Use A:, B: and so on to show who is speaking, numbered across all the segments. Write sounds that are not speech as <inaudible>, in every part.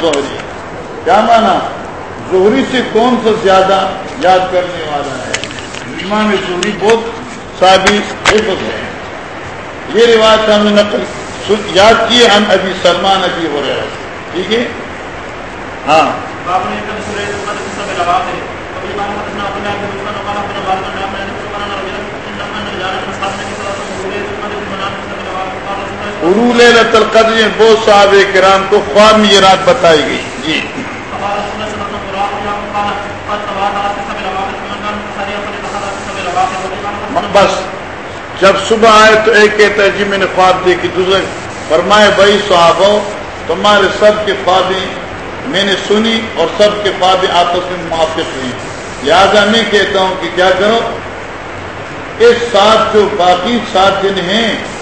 A: زہری کیا مانا؟ زہری سے کون سا زیادہ یاد کرنے والا ہے؟ امام زہری بہت صابی حفظ ہے یہ روایت ہم نے نقل یاد کیے ہم ابھی سلمان ابھی ہو رہے ٹھیک ہے؟ ہاں۔ عرول لت القدر بہت صاحب کرام کو خواب میں یہ رات بتائی گئی۔ جی۔ بس جب صبح آئے تو ایک کہتا ہے جی میں نے خواب دیکھی دوسرے فرمائے بھائی صحابہ تمہارے سب کے خوابیں میں نے سنی اور سب کے خوابیں آپس میں موافق ہوئی۔ لہٰذا میں کہتا ہوں کہ کیا کرو اس ساتھ جو باقی سات دن ہیں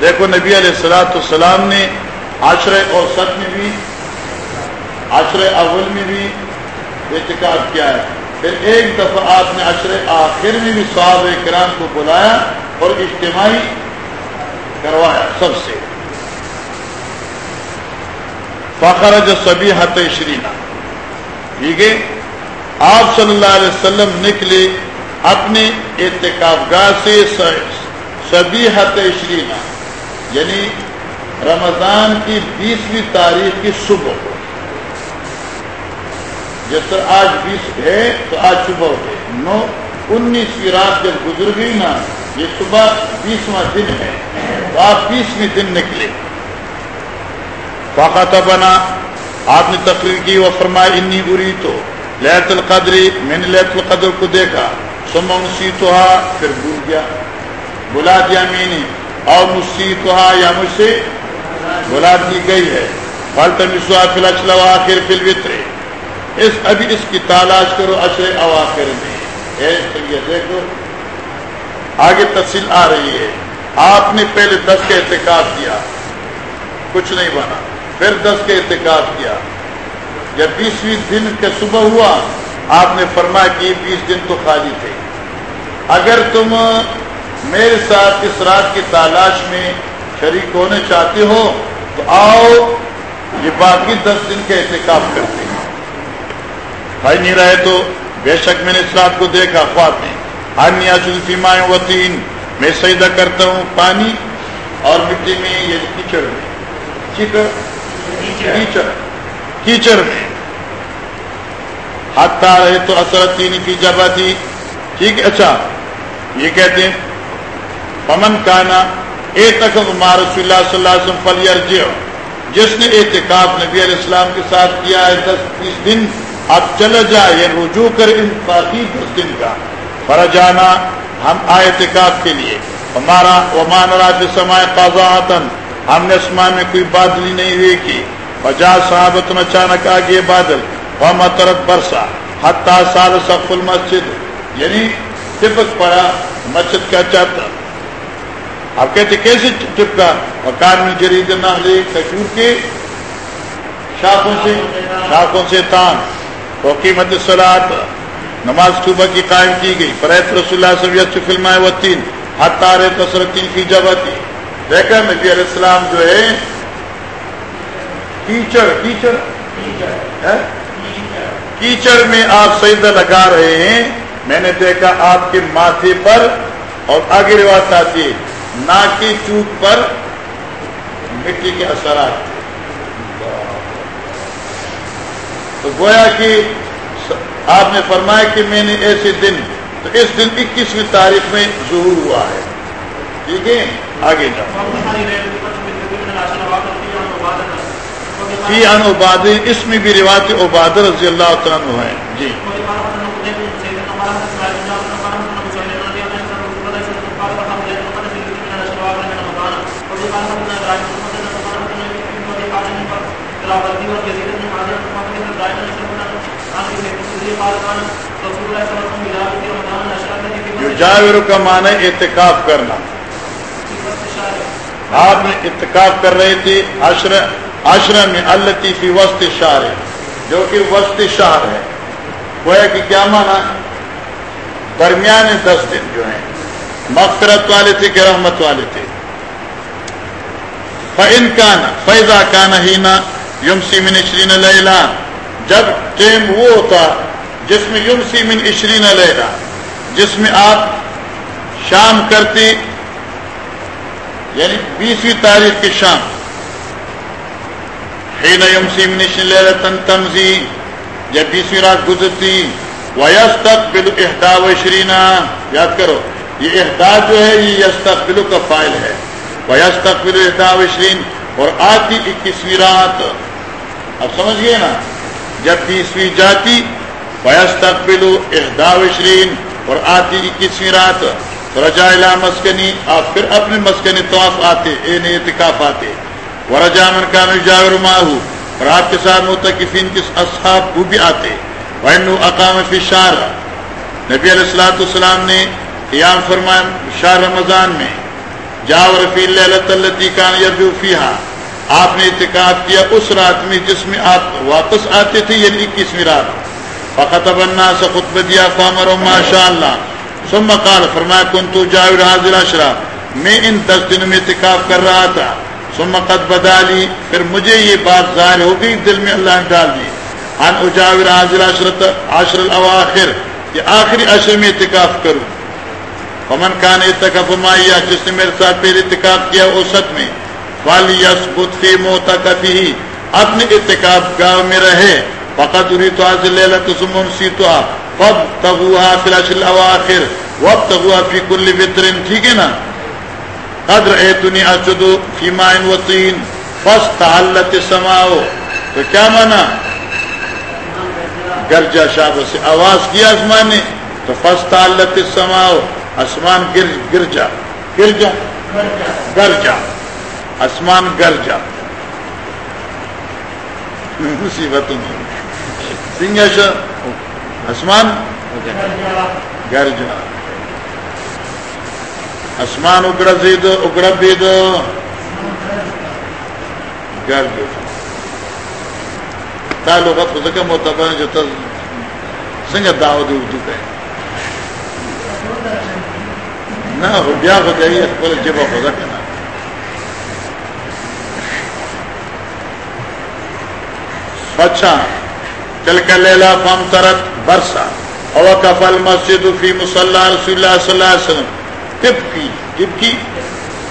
A: دیکھو نبی علیہ السلاۃ السلام نے عشر اوسط میں بھی عشر اول میں بھی اعتکاب کیا ہے۔ پھر ایک دفعہ آپ نے عشر آخر میں بھی صحاب کرام کو بلایا اور اجتماعی کروایا سب سے۔ فخر جو سبھی حت شرینا ٹھیک ہے؟ آپ صلی اللہ علیہ وسلم نکلے اپنے اعتکاف گاہ سے سبھی حت شرینا یعنی رمضان کی بیسویں تاریخ کی صبح کو۔ جس طرح آج بیس ہے تو آج صبح ہو نو، انیسویں رات جب گزر گئی نا، یہ صبح بیسواں دن ہے۔ تو آپ بیسویں دن نکلے۔ فاقات بنا آپ نے تقریر کی، وہ فرمایا، انی بری تو لہت القدری میں نے لہت القدر کو دیکھا۔ سما مسی تو پھر بھول گیا۔ بلا دیا میں نے۔ اور مسی تو یا مجھ سے بلا دی گئی ہے۔ فلتا مسوا آخر فل وطرے اس ابھی اس کی تلاش کرو اشر اواخر میں۔ دیکھو۔ آگے تفصیل آ رہی ہے۔ آپ نے پہلے دس کا احتکاب کیا۔ کچھ نہیں بنا۔ پھر دس کا احتکاب کیا۔ جب بیسویں دن کا صبح ہوا، آپ نے فرمایا کہ بیس دن تو خالی تھے۔ اگر تم میرے ساتھ اس رات کی تلاش میں شریک ہونے چاہتے ہو تو آؤ یہ باقی دس دن کا احتکاب کرتے ہیں۔ بھائی نہیں رہے تو بے شک میں نے اس رات کو دیکھا خواب میں۔ انیا فیمائیں وطین میں سجدہ کرتا ہوں پانی اور مٹی میں یہ کیچڑ میں۔ کیچڑ؟ کیچڑ۔ کیچڑ۔ میں۔ ہاتھتا رہے تو اثر تین کی جگہ تھی۔ ٹھیک ہے اچھا۔ یہ کہتے ہیں پمن کانا، اے تک رسول اللہ صلی اللہ علیہ وسلم فلی جس نے احتکاب نبی علیہ السلام کے ساتھ کیا ہے، دس بیس دن اب چلا جائے یہ رجوع کر ان باقی دس دن کا۔ پر جانا ہم آئے اعتکاف کے لیے۔ ہمارا ومان راج سمائے قاضاطن ہم نے اسمان میں کوئی بادلی نہیں ہوئی کی۔ بجا صحابت میں اچانک آ گئے بادل۔ وہاں ترت برسا۔ حتیٰ سال سف المسجد۔ یعنی ٹپک پڑا مسجد کا چاہتا آپ کہتے کیسے ٹپکا مکان میں جرید نہ لے کشور کے شاخوں سے شاخوں سے تان۔ تو قیمت سلاد نماز صبح کی قائم کی گئی۔ فریت رسول اللہ صلی فلمائے وہ تین ہاتھ تارے تسرتین کی جگہ تھی۔ دیکھا نبی علیہ السلام جو ہے، کیچڑ کیچڑ؟ ہاں؟ کیچڑ میں آپ سجدہ لگا رہے ہیں۔ میں نے دیکھا آپ کے ماتھے پر اور آگے روایت آتی ہے۔ ناک کی چوک پر مٹی کے اثرات۔ تو گویا کہ آپ نے فرمایا کہ میں نے ایسے دن، تو اس دن اکیسویں تاریخ میں ظہور ہوا ہے۔ ٹھیک ہے؟ آگے جاؤ۔ فی ان عباد اس میں بھی روایت عباد رضی اللہ تعالیٰ ہے۔ جی۔ جاور کا معنی اعتکاف کرنا۔ آپ نے اتکاف کر رہے تھے عشر عشر میں اللہ فی وسط شہر ہے جو کہ وسط شہر ہے۔ وہ ہے کہ کیا مانا؟ درمیان دس دن جو ہیں۔ مغفرت والے تھے کہ رحمت والے تھے۔ فن کان فیضا کان ہی نا یم سیمن اشرین لیلا جب ٹیم وہ ہوتا جس میں یم سیمن اشرین لیلا جس میں آپ شام کرتی یعنی بیسویں تاریخ کی شام ہی تن تمزی جب بیسویں رات گزرتی ویس تک بلو احدا و شرینا یاد کرو، یہ احدا جو ہے، یہ یس تک بلو کا فائل ہے ویس تک بلو احدا و شرین اور آتی اکیسویں رات۔ اب سمجھ گئے نا، جب بیسویں جاتی ویس تک بلو احدا و شرین اور آتی اکیسویں رات رجا مسکنی، آپ پھر اپنے مسکنی طواف آتے، اے اعتکاف آتے۔ ورجا من کا جاور ماہو اور آپ کے ساتھ متکفین کے اصحاب وہ بھی آتے۔ وینو اقام فی شار نبی علیہ السلاۃ السلام نے قیام فرمایا شاہ رمضان میں۔ جاور فی للت التی کان یرجو فیہا۔ آپ نے اعتکاف کیا اس رات میں جس میں آپ واپس آتے تھے یعنی اکیسویں رات۔ فقط بننا سے خطبہ دیا فامر ماشاء اللہ ثم قال فرمایا کن تو جاور حاضر اشرا میں ان دس دنوں میں اتکاف کر رہا تھا۔ ثم قد بدالی پھر مجھے یہ بات ظاہر ہو گئی، دل میں اللہ نے ڈال دی۔ ان اجاور حاضر اشرت عشر الاواخر کہ آخری عشر میں اتکاف کروں۔ فمن کان اتکاف مایا جس نے میرے ساتھ پھر اتکاف کیا اوسط میں۔ والی یسبت فی موتا موتکفی اپنے اتکاف گاہ میں رہے۔ فقط اری تو حاضر لیلہ ثم نسیتها فابتغوها فی العشر الاواخر، وابتغوها فی کل وطر ٹھیک ہے نا؟ قد رأیتنی اسجد فی ماء و طین، فاستحلت السماء. تو کیا مانا؟ گرجا شاب سے آواز کیا آسمان نے؟ تو فاستحلت السماء، آسمان گر، گرجا گرجا گرجا، آسمان گرجا۔ <laughs> مصیبت سنگش آسمان گرج آسمان اگڑ زید اگڑ بید گرج تا لغت خود کا معتبر جو تا سنگ دعوت اردو کا نہ ہو بیا ہو جائیے بولے جب خدا کا نا اچھا چل کر لیلا فام ترت برسا. او کفل مسجد فی مسلح رسول اللہ صلی اللہ علیہ وسلم. تب کی؟ تب کی؟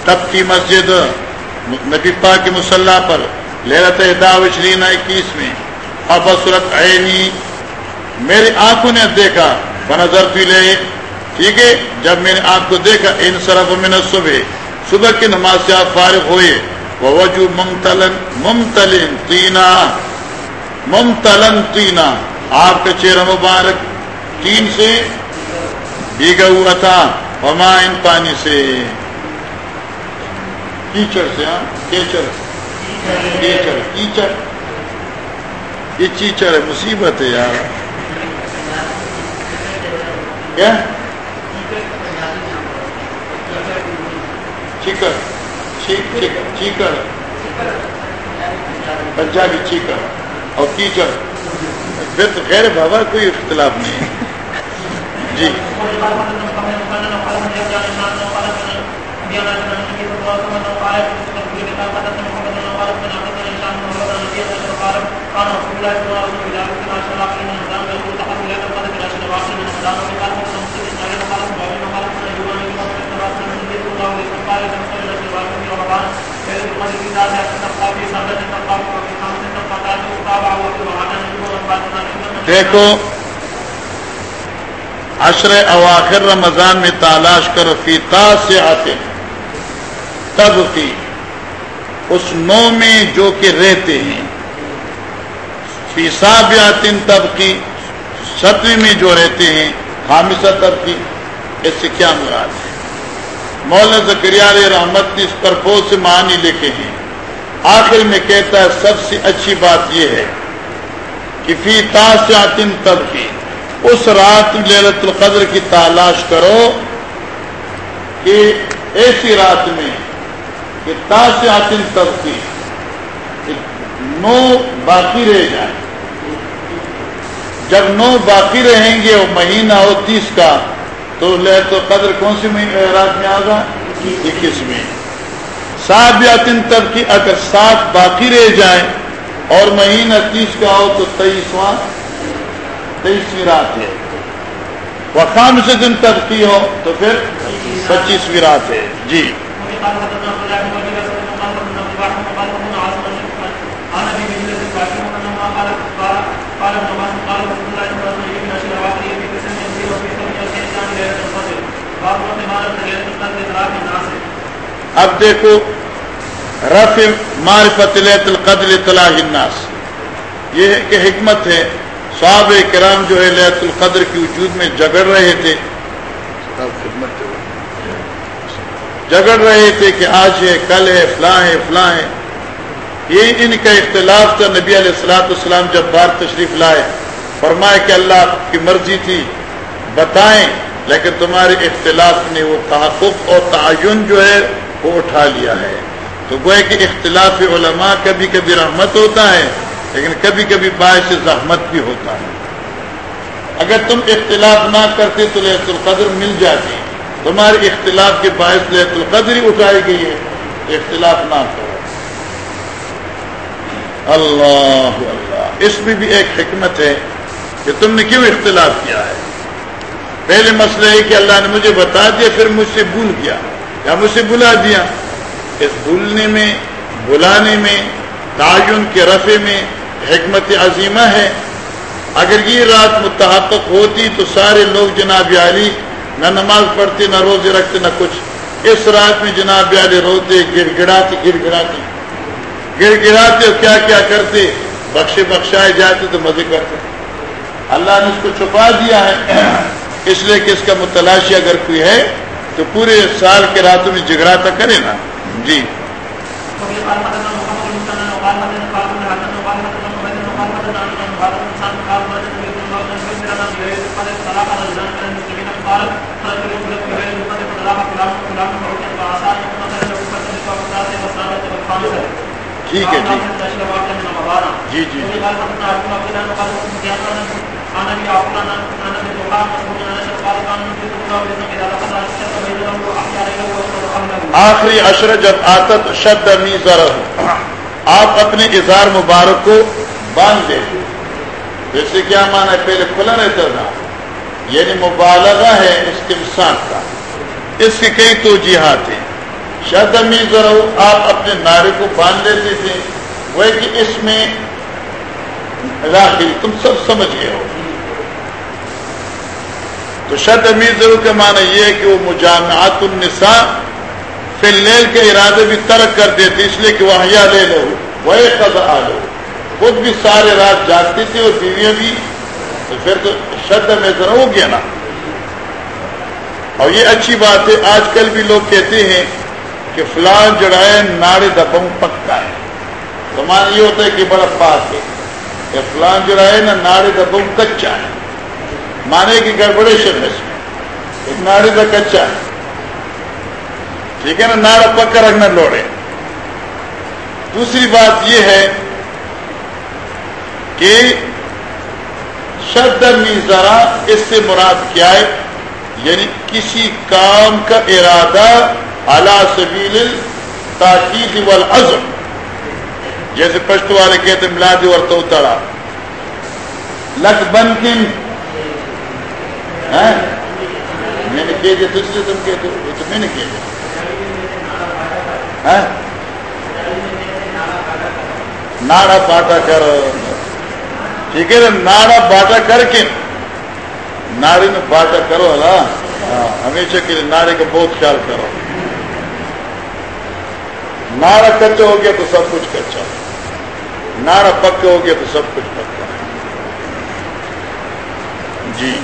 A: تب کی مسجد؟ نبی پاک کی مسلح پر لہرت ادا وشرین اکیس میں. ابصرت عینی. میری آنکھوں نے دیکھا، بنظر فی لے. ٹھیک ہے؟ جب میں نے آپ کو دیکھا ان صرف من صبح صبح کی نماز سے آپ فارغ ہوئے. وہ وجو ممتلن ممتلن، تینا. ممتلن تینا آپ کا چہرہ مبارک تین سے بھیگا ہوا تھا، وما ان پانی سے۔ کیچڑ سے ہاں؟ کیچڑ۔ کیچڑ کیچڑ۔ یہ چیچڑ ہے، مصیبت ہے یار۔ کیا؟ چیکر چیکر پنجابی چیکر اور کیچڑ پھر تو خیر بابا کوئی اختلاف نہیں جی۔ دیکھو، عشر اواخر رمضان میں تلاش کر فیتا سے آتے تب کی اس نو میں جو کہ رہتے ہیں فیسا بھی تب کی ستویں میں جو رہتے ہیں خامصہ تب کی اس سے کیا مراد ہے؟ مولانا زکریہ علیہ رحمت نے اس پر بہت سے معنی لکھے ہیں۔ آخر میں کہتا ہے سب سے اچھی بات یہ ہے کہ فی تاسعتن تب کی اس رات للت القدر کی تلاش کرو کہ ایسی رات میں کہ تاسعتن تب کی نو باقی رہ جائیں جب نو باقی رہیں گے وہ مہینہ ہو تیس کا، تو لے تو قدر کون سی رات میں آگا؟ اکیس میں۔ سات بیاتن تب کی اگر سات باقی رہ جائیں اور مہینہ تیس کا ہو تو تیئیسواں تیئیسویں رات ہے۔ وقام سے دن تب کی ہو تو پھر پچیسویں رات ہے۔ جی۔ اب دیکھو رف معرفت لیت القدر طلاح الناس۔ یہ کہ حکمت ہے۔ صحاب کرام جو ہے لیت القدر کی وجود میں جگڑ رہے تھے۔ جگڑ رہے تھے کہ آج ہے کل ہے فلاں ہے فلاں ہے۔ یہ ان کا اختلاف تھا۔ نبی علیہ السلاۃ السلام جب بار تشریف لائے فرمائے کہ اللہ کی مرضی تھی بتائیں لیکن تمہارے اختلاف نے وہ تحفظ اور تعین جو ہے وہ اٹھا لیا ہے۔ تو گوئے کہ اختلاف علماء کبھی کبھی رحمت ہوتا ہے، لیکن کبھی کبھی باعث زحمت بھی ہوتا ہے۔ اگر تم اختلاف نہ کرتے تو لہت القدر مل جاتی۔ تمہارے اختلاف کے باعث لہت القدر ہی اٹھائی گئی ہے۔ اختلاف نہ کرو۔ اللہ اللہ۔ اس میں بھی ایک حکمت ہے کہ تم نے کیوں اختلاف کیا ہے؟ پہلے مسئلہ ہے کہ اللہ نے مجھے بتا دیا، پھر مجھ سے بھول گیا۔ یا مجھ سے بلا دیا۔ اس بھولنے میں بلانے میں، تعین کے رفع میں حکمت عظیمہ ہے۔ اگر یہ رات متحقق ہوتی تو سارے لوگ جناب علی نہ نماز پڑھتے، نہ روزے رکھتے، نہ کچھ۔ اس رات میں جناب علی روتے گڑ گڑاتے گڑ گڑاتے گڑ گڑاتے اور کیا کیا کرتے؟ بخشے بخشائے جاتے تو مزے کرتے۔ اللہ نے اس کو چھپا دیا ہے۔ اس لیے کہ اس کا متلاشی اگر کوئی ہے تو پورے سال کے راتوں میں جگراتا کرے نا۔ جی۔ ٹھیک ہے جی۔ جی جی, جی۔ آخری اشر جب آتت شد میزر آپ اپنے اظہار مبارک کو باندھ دیں۔ جیسے کیا مانا پہلے کھلا رہتا تھا۔ یعنی مبالغہ ہے اس کے ساتھ کا۔ اس کے کئی توجیحات ہیں۔ شد میزر آپ اپنے نعرے کو باندھ لیتے تھے۔ وہ کہ اس میں داخل تم سب سمجھ گئے ہو۔ تو شد امیر ضرور کا معنی یہ ہے کہ وہ مجامعات النساء فی اللیل کے ارادے بھی ترک کر دیتے، اس لیے کہ وہ حیا لے لو وہ قضا لو۔ خود بھی سارے رات جاگتی تھی اور بیویاں بھی، تو پھر تو شد میں ذرا ہو گیا نا۔ اور یہ اچھی بات ہے، آج کل بھی لوگ کہتے ہیں کہ فلان جڑائے ناڑے دبوں پکا ہے۔ تو مان یہ ہوتا ہے کہ بڑا پاک ہے۔ کہ فلان جڑائے نا، ناڑے دبوں کچا ہے۔ مانے کی گڑبڑے شر اس میں۔ ناڑے کا کچا۔ ہے ٹھیک ہے نا؟ ناڑا پکا رکھنا لوڑے۔ دوسری بات یہ ہے کہ شد ذرا اس سے مراد کیا ہے؟ یعنی کسی کام کا ارادہ اعلی سبیل تاکید والعزم۔ جیسے پشتو والے کہتے ملاد اور تو تڑا۔ لک بن ہاں؟ میں نے کہہ دیا تجھ سے، تم کہتے ہو یہ تو میں نے کہہ دیا۔ ہاں؟ ناڑا باٹا کر۔ ٹھیک ہے نا؟ ناڑا باٹا کر کے۔ ناری میں باٹا کرو ہاں ہمیشہ کے لیے نعرے کا بہت خیال کرو۔ نعرہ کچا ہو گیا تو سب کچھ کچا۔ نعرہ پکا ہو گیا تو سب کچھ پکا۔ جی۔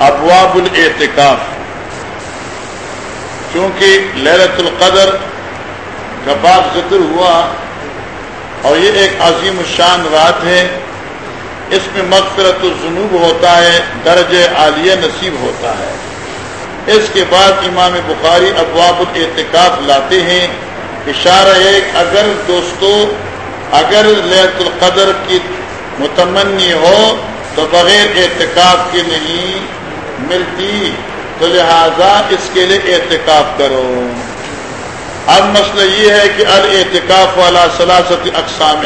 A: ابواب الاعتکاف۔ چونکہ لہرت القدر کا باب ذکر ہوا اور یہ ایک عظیم الشان رات ہے، اس میں مغفرت الجنوب ہوتا ہے درج عالیہ نصیب ہوتا ہے۔ اس کے بعد امام بخاری ابواب الاعتکاف لاتے ہیں۔ اشارہ ایک اگر دوستو، اگر لہت القدر کی متمنی ہو تو بغیر اعتکاف کے نہیں ملتی۔ تو لہذا اس کے لیے احتکاب کرو۔ اب مسئلہ یہ ہے کہ الاعتکاف والا سلاست اقسام۔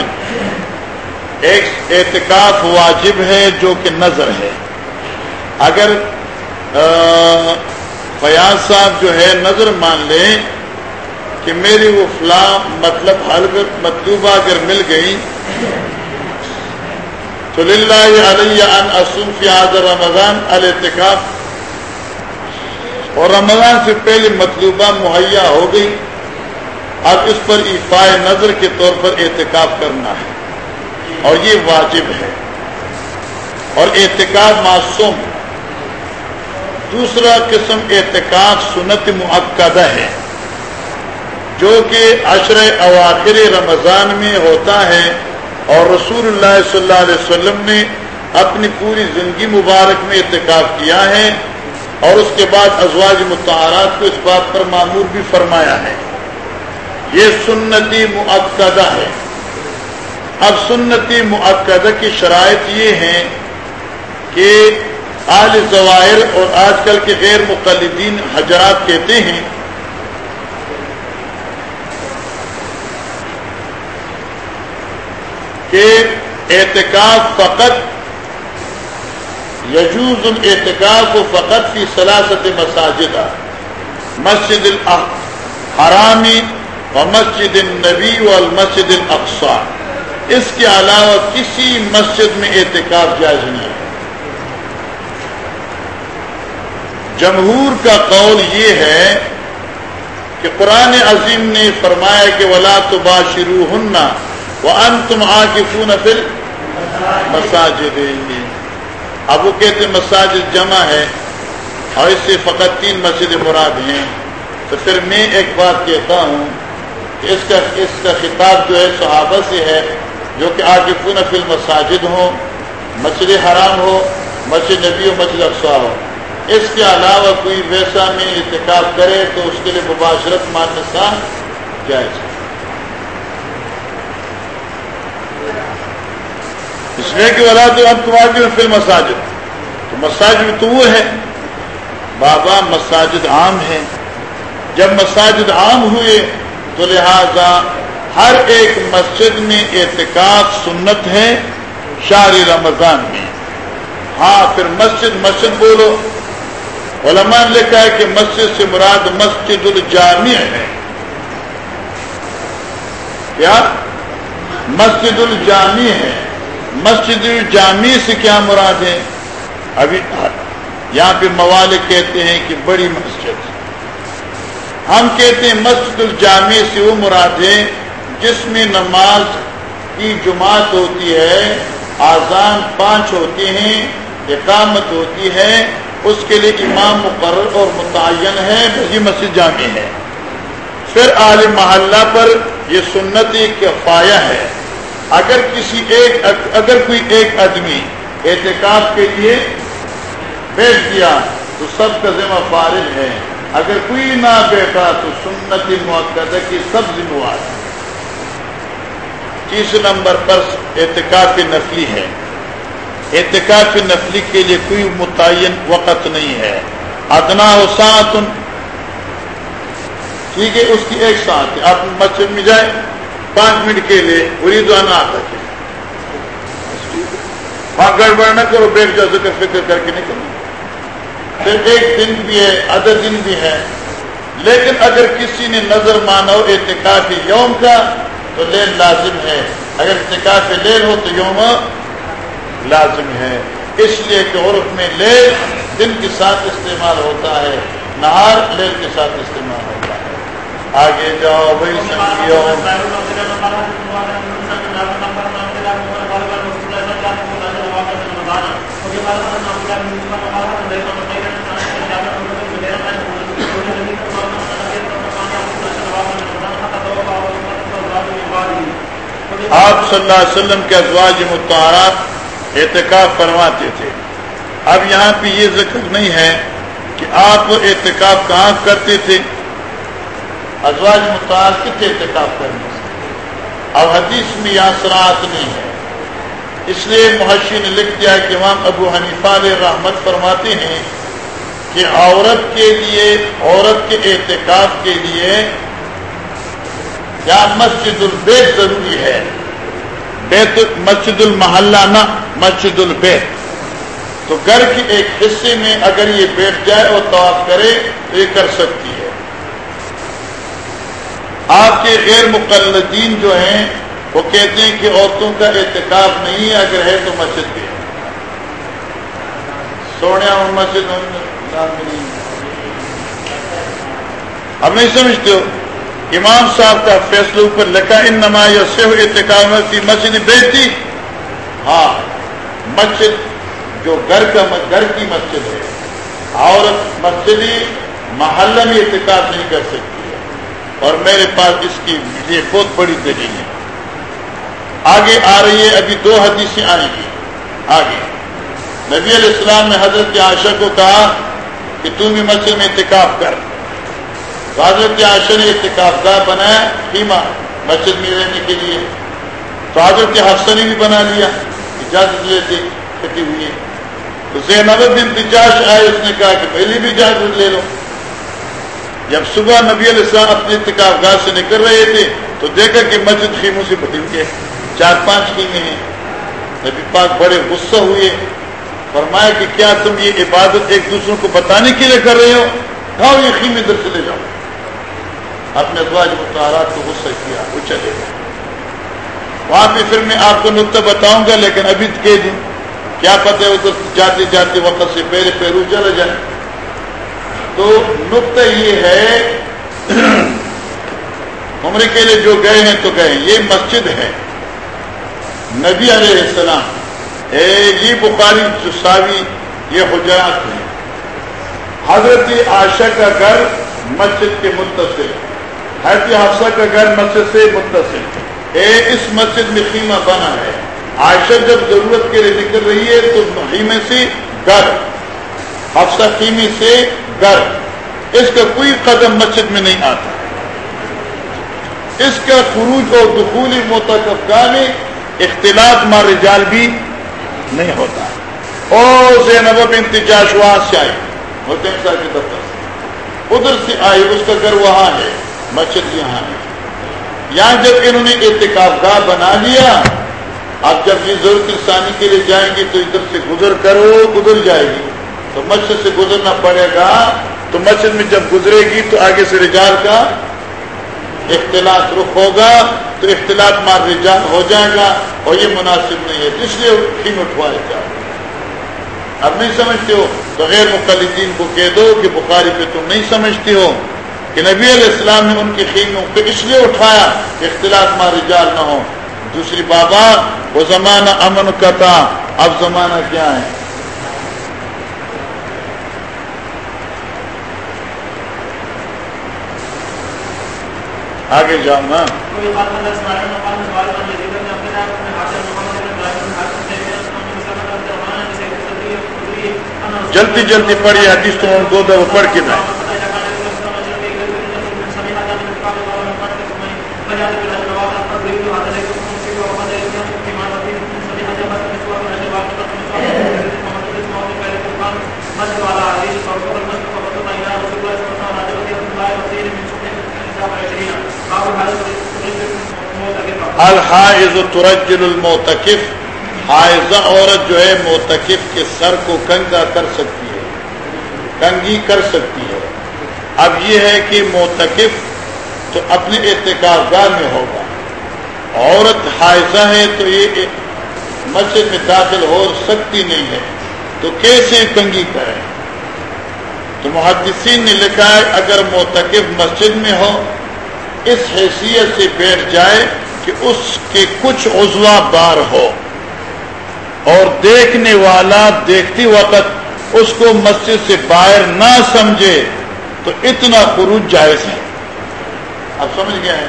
A: ایک اعتکاف واجب ہے جو کہ نظر ہے۔ اگر فیاض صاحب جو ہے نظر مان لیں کہ میری وہ فلاں مطلب حل مطلوبہ اگر مل گئی تو للہ علیہ ان اسم فی حاضر رمضان الاعتکاف اور رمضان سے پہلے مطلوبہ مہیا ہو گئی اب اس پر افائے نظر کے طور پر احتکاب کرنا ہے اور یہ واجب ہے اور احتکاب معصوم دوسرا قسم احتکاب سنت معقدہ ہے، جو کہ عشر اواخر رمضان میں ہوتا ہے اور رسول اللہ صلی اللہ علیہ وسلم نے اپنی پوری زندگی مبارک میں احتکاب کیا ہے اور اس کے بعد ازواج متحرات کو اس بات پر معمور بھی فرمایا ہے۔ یہ سنتی معقدہ ہے۔ اب سنتی معقدہ کی شرائط یہ ہیں کہ آل ظواہر اور آج کل کے غیر مقلدین حضرات کہتے ہیں، کہ اعتکاف فقط، یجوز الاعتکاف فقط فی سلاست مساجد مسجد الحرامی و مسجد النبی والمسجد الاقصا اس کے علاوہ کسی مسجد میں اعتکاف جائز نہیں ہے جمہور کا قول یہ ہے کہ قرآن عظیم نے فرمایا کہ ولا تو باشرو ہننا وہ ان تم آ کے فون پھر مساجد اب وہ کہتے مساجد جمع ہے اور اس سے فقط تین مسجد مراد ہیں تو پھر میں ایک بات کہتا ہوں کہ اس کا اس کا خطاب جو ہے صحابہ سے ہے جو کہ آگے پن فل مساجد ہوں، مسجد حرام ہو، مسجد نبی ہو، مسجد افسا ہو۔ اس کے علاوہ کوئی ویسا میں اتکاب کرے تو اس کے لیے مباشرت مانسان جائز اس لیے کہ ولا تو اب تمہاری فل مساجد تو مساجد تو وہ ہے بابا مساجد عام ہے جب مساجد عام ہوئے تو لہذا ہر ایک مسجد میں اعتکاف سنت ہے شاہ رمضان میں۔ ہاں پھر مسجد مسجد بولو۔ علماء نے لکھا ہے کہ مسجد سے مراد مسجد الجامع ہے۔ کیا؟ مسجد الجامع ہے۔ مسجد الجامع سے کیا مراد ہے؟ ابھی یہاں پہ موالک کہتے ہیں کہ بڑی مسجد۔ ہم کہتے ہیں مسجد الجامع سے وہ مراد ہے جس میں نماز کی جماعت ہوتی ہے آزان پانچ ہوتے ہیں، اقامت ہوتی ہے اس کے لیے امام مقرر اور متعین ہے یہ مسجد جامع ہے۔ پھر عال محلہ پر یہ سنتی کفایہ ہے۔ اگر کسی ایک اگر کوئی ایک آدمی احتکاب کے لیے بیٹھ دیا تو سب کا ذمہ فارغ ہے۔ اگر کوئی نہ بیٹھا تو سنت موقع کی سب ذمہ ہے۔ تیسرے نمبر پر احتکاب نفلی ہے۔ احتکاب نفلی کے لیے کوئی متعین وقت نہیں ہے۔ ادنا ہو ساتن ٹھیک ہے، اس کی ایک ساتھ آپ مسجد میں جائیں، پانچ منٹ کے لیے پوری تو آنا آتا ہے وہاں گڑبڑ نہ کرو، بیٹھ جاؤ، ذکر فکر کر کے نہیں کرو پھر ایک دن بھی ہے ادھر دن بھی ہے۔ لیکن اگر کسی نے نظر مانا ہو اعتکاف یوم کا، تو لین لازم ہے۔ اگر اعتکاف لین ہو تو یوم لازم ہے اس لیے کہ عرف میں لے دن کے ساتھ استعمال ہوتا ہے، نہار لیل کے ساتھ استعمال ہوتا ہے۔ آگے جاؤ بھائی سمجھو آپ صلی اللہ علیہ وسلم کے ازواج متحرات اعتکاف فرماتے تھے۔ اب یہاں پہ یہ ذکر نہیں ہے کہ آپ اعتکاف کہاں کرتے تھے۔ ازواج متحر کتنے اعتکاف کرنے سے اب حدیث میں یہاں سراعت نہیں ہے۔ اس لیے محشی نے لکھ دیا کہ امام ابو حنیفہ رحمت فرماتے ہیں کہ عورت کے لیے، عورت کے احتکاب کے لیے یا مسجد البیت ضروری ہے۔ بیت مسجد المحلہ نہ مسجد البیت تو گھر کے ایک حصے میں اگر یہ بیٹھ جائے اور طواف کرے تو یہ کر سکتی ہے آپ کے غیر مقلدین جو ہیں وہ کہتے ہیں کہ عورتوں کا احتکاب نہیں ہے اگر ہے تو مسجد بھی سونے مسجد اب نہیں سمجھتے ہو امام صاحب کا فیصلہ اوپر لکھا ان نما یا احتکاب مسجد بیٹی ہاں مسجد جو گھر کا گھر کی مسجد ہے، عورت مسجدی محلہ میں احتکاب نہیں کر سکتی ہے۔ اور میرے پاس اس کی یہ بہت بڑی دلیل ہے۔ آگے آ رہی ہے، ابھی دو حدیثیں آئیں گی۔ آگے۔ نبی علیہ السلام نے حضرت عاشق کو کہا کہ تم بھی مسجد میں اتکاف کر۔ تو حضرت عاشق نے اتکاف گاہ بنایا خیمہ مسجد میں رہنے کے لیے۔ تو حضرت حفصہ نے بھی بنا لیا، اجازت لیتے، کٹی ہوئی تو زینب بن تجاش آئے، اس نے کہا کہ پہلی بھی اجازت لے لو۔ جب صبح نبی علیہ السلام اپنے اتکاف گاہ سے نکل رہے تھے، تو دیکھا کہ مسجد خیموں سے بھری ہوئی ہے چار پانچ خیمے ہیں۔ نبی پاک بڑے غصہ ہوئے۔ فرمایا کہ کیا تم یہ عبادت ایک دوسروں کو بتانے کے لیے کر رہے ہو؟ کھاؤ یہ خیمے ادھر سے لے جاؤ۔ اپنے ازواج متحرات کو غصہ کیا، وہ چلے گئے۔ وہاں پہ پھر میں آپ کو نقطہ بتاؤں گا، لیکن ابھی کہہ دوں کیا پتہ ہے ادھر جاتے جاتے وقت سے پہلے پیرو چلا جائے۔ تو نقطہ یہ ہے، عمرے کے لیے جو گئے ہیں تو گئے۔ یہ مسجد ہے۔ نبی علیہ السلام، اے، یہ بخاری چساوی یہ حجرات ہیں۔ حضرت عاشق کا گھر مسجد کے متصل حضرت حفصہ کا گھر مسجد سے متصل اے اس مسجد میں خیمہ بنا ہے۔ عائشہ جب ضرورت کے لیے نکل رہی ہے تو خیمے سے گھر۔ حفصہ خیمے سے گھر۔ اس کا کوئی قدم مسجد میں نہیں آتا۔ اس کا خروج اور دخولی موتقف میں اختلاف مار رجال بھی نہیں ہوتا۔ اور زینب انتجاش وہاں سے آئی حسین صاحب کے دفتر سے۔ ادھر سے آئی اس کا گھر وہاں ہے۔ مسجد یہاں۔ یہاں جب انہوں نے احتکاب گاہ بنا لیا، اب جب یہ ضرورت انسانی کے لیے جائیں گے تو ادھر سے گزر کرو، گزر جائے گی۔ تو مسجد سے گزرنا پڑے گا، تو مسجد میں جب گزرے گی تو آگے سے رجال کا اختلاط رخ ہوگا، تو اختلاط مار رجال ہو جائے گا اور یہ مناسب نہیں ہے۔ اس لیے خیم اٹھوائے جا۔ اب نہیں سمجھتے ہو؟ تو غیر مقلدین کو کہہ دو کہ بخاری پہ تم نہیں سمجھتے ہو۔ کہ نبی علیہ السلام نے ان کی خیموں کو اس لیے اٹھایا کہ اختلاط مار رجال نہ ہو دوسری بابا، وہ زمانہ امن کا تھا، اب زمانہ کیا ہے؟ آگے جاؤں نا جلدی جلدی پڑھی حدیث تو دو دو پڑھ کے میں الحائض ترجل الموتکف حائضہ عورت جو ہے موتکف کے سر کو کنگا کر سکتی ہے، کنگی کر سکتی ہے۔ اب یہ ہے کہ موتقف تو اپنے احتکاب گاہ میں ہوگا۔ عورت حائضہ ہے تو یہ مسجد میں داخل ہو سکتی نہیں ہے، تو کیسے کنگی کرے؟ تو محدثین نے لکھا ہے، اگر موتقف مسجد میں ہو، اس حیثیت سے بیٹھ جائے کہ اس کے کچھ عضوا بار ہو اور دیکھنے والا دیکھتی وقت اس کو مسجد سے باہر نہ سمجھے تو اتنا خروج جائز ہے۔ آپ سمجھ گئے ہیں؟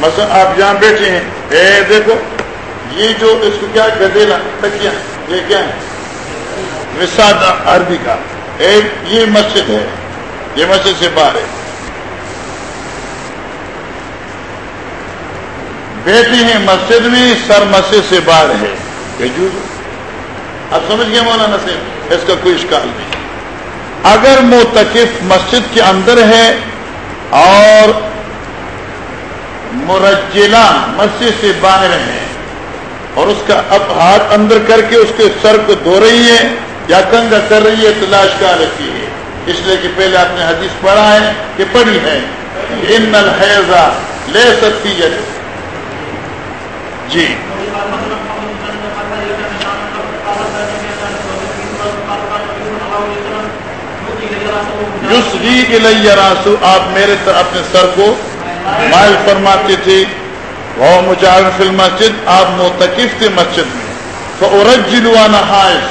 A: مثلا آپ جہاں بیٹھے ہیں۔ اے دیکھو، یہ جو اس کو کیا گدیلا تکیا یہ کیا ہے وساد عربی کا۔ اے، یہ مسجد ہے، یہ مسجد سے باہر ہے۔ بیٹھی ہیں، مسجد میں سر مسجد سے باہر ہے۔ اب سمجھ گئے مولانا سے اس کا کوئی اشکال نہیں۔ اگر موتقف مسجد کے اندر ہے اور مرجلا مسجد سے باہر ہے اور اس کا اب ہاتھ اندر کر کے اس کے سر کو دھو رہی ہے یا کنگا کر رہی ہے تلاش کا رکھی ہے؟ اس لیے کہ پہلے آپ نے حدیث پڑھا ہے کہ پڑھی ہے۔ ان الحیضہ لے سکتی ہے جی۔ راسو آپ میرے اپنے سر کو مائل فرماتے تھے۔ وہ مجاہر فی المسجد، آپ موتقف تھے مسجد میں۔ تو جلوانا حائش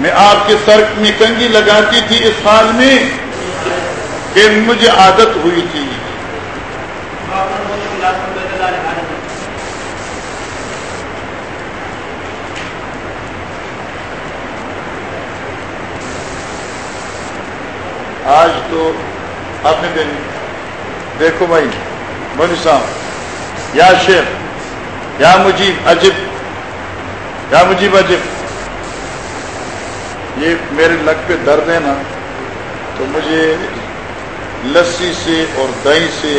A: میں آپ کے سر میں کنگی لگاتی تھی اس حال میں کہ مجھے عادت ہوئی تھی۔ آج تو اپنے دن دیکھو بھائی بولی صاحب، یا شیخ، یا مجیب عجب، یا مجیب عجب، یہ میرے لگ پہ درد ہے نا، تو مجھے لسی سے اور دہی سے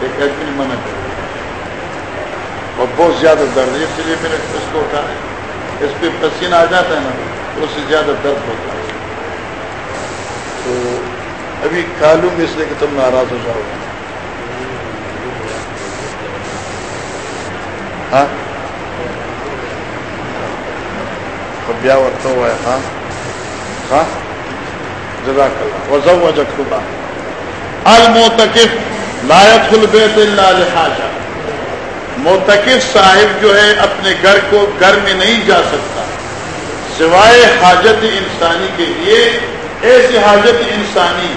A: ایک آدمی منع کر اور بہت زیادہ درد ہے، اس لیے میں نے اس کو اٹھایا اس پہ پسینہ آ جاتا ہے نا تو اس سے زیادہ درد ہوتا ہے۔ تو ابھی کھا لوں گی اس لیے کہ تم ناراض ہو جاؤ۔ گے ہاں بیا ورتا ہوا ہے ہاں؟ ہاں؟ جزاک اللہ۔ وزم و جخبا الموتقف لایت البیت اللہ لحاظہ موتقف صاحب جو ہے اپنے گھر کو گھر میں نہیں جا سکتا۔ سوائے حاجت انسانی کے لیے ایسی حاجت انسانی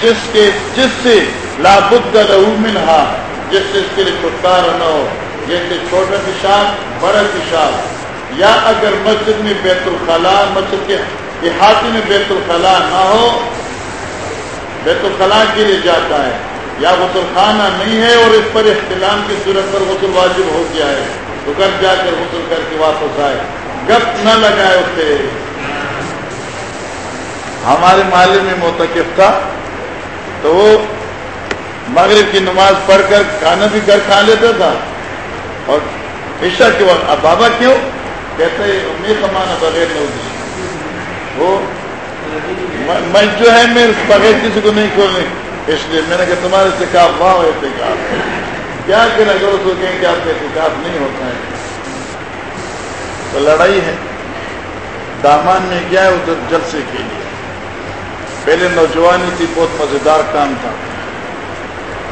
A: جس کے جس سے لابد لہو منہا، جس سے اس کے لیے چھٹکارا نہ ہو جیسے چھوٹا پیشاب، بڑا پیشاب۔ یا اگر مسجد میں بیت الخلا مسجد کے دیہاتی میں بیت الخلا نہ ہو، بیت الخلا کے لیے جاتا ہے، یا غسل خانہ نہیں ہے اور اس پر اختلام کی صورت پر غسل واجب ہو گیا ہے، تو گھر جا کر غسل کر کے واپس آئے۔ گپ نہ لگائے اسے۔ ہمارے محلے میں موتقف تھا، تو وہ مغرب کی نماز پڑھ کر کھانا بھی گھر کھا لیتا تھا۔ اور عشا کے وقت، اب بابا کیوں؟ کہتے میں کمانا بغیر نہیں وہ میں جو ہے، میں بغیر کسی کو نہیں کھولنے۔ اس لیے میں نے کہا، تمہارے سے کہا، واہ احتکاب کیا کریں؟ اگر اس کو کہیں کہ آپ کا احتکاب نہیں ہوتا ہے، تو لڑائی ہے۔ دامان میں کیا ہے؟ ادھر جلسے کے لیے۔ پہلے نوجوانی تھی، بہت مزیدار کام تھا۔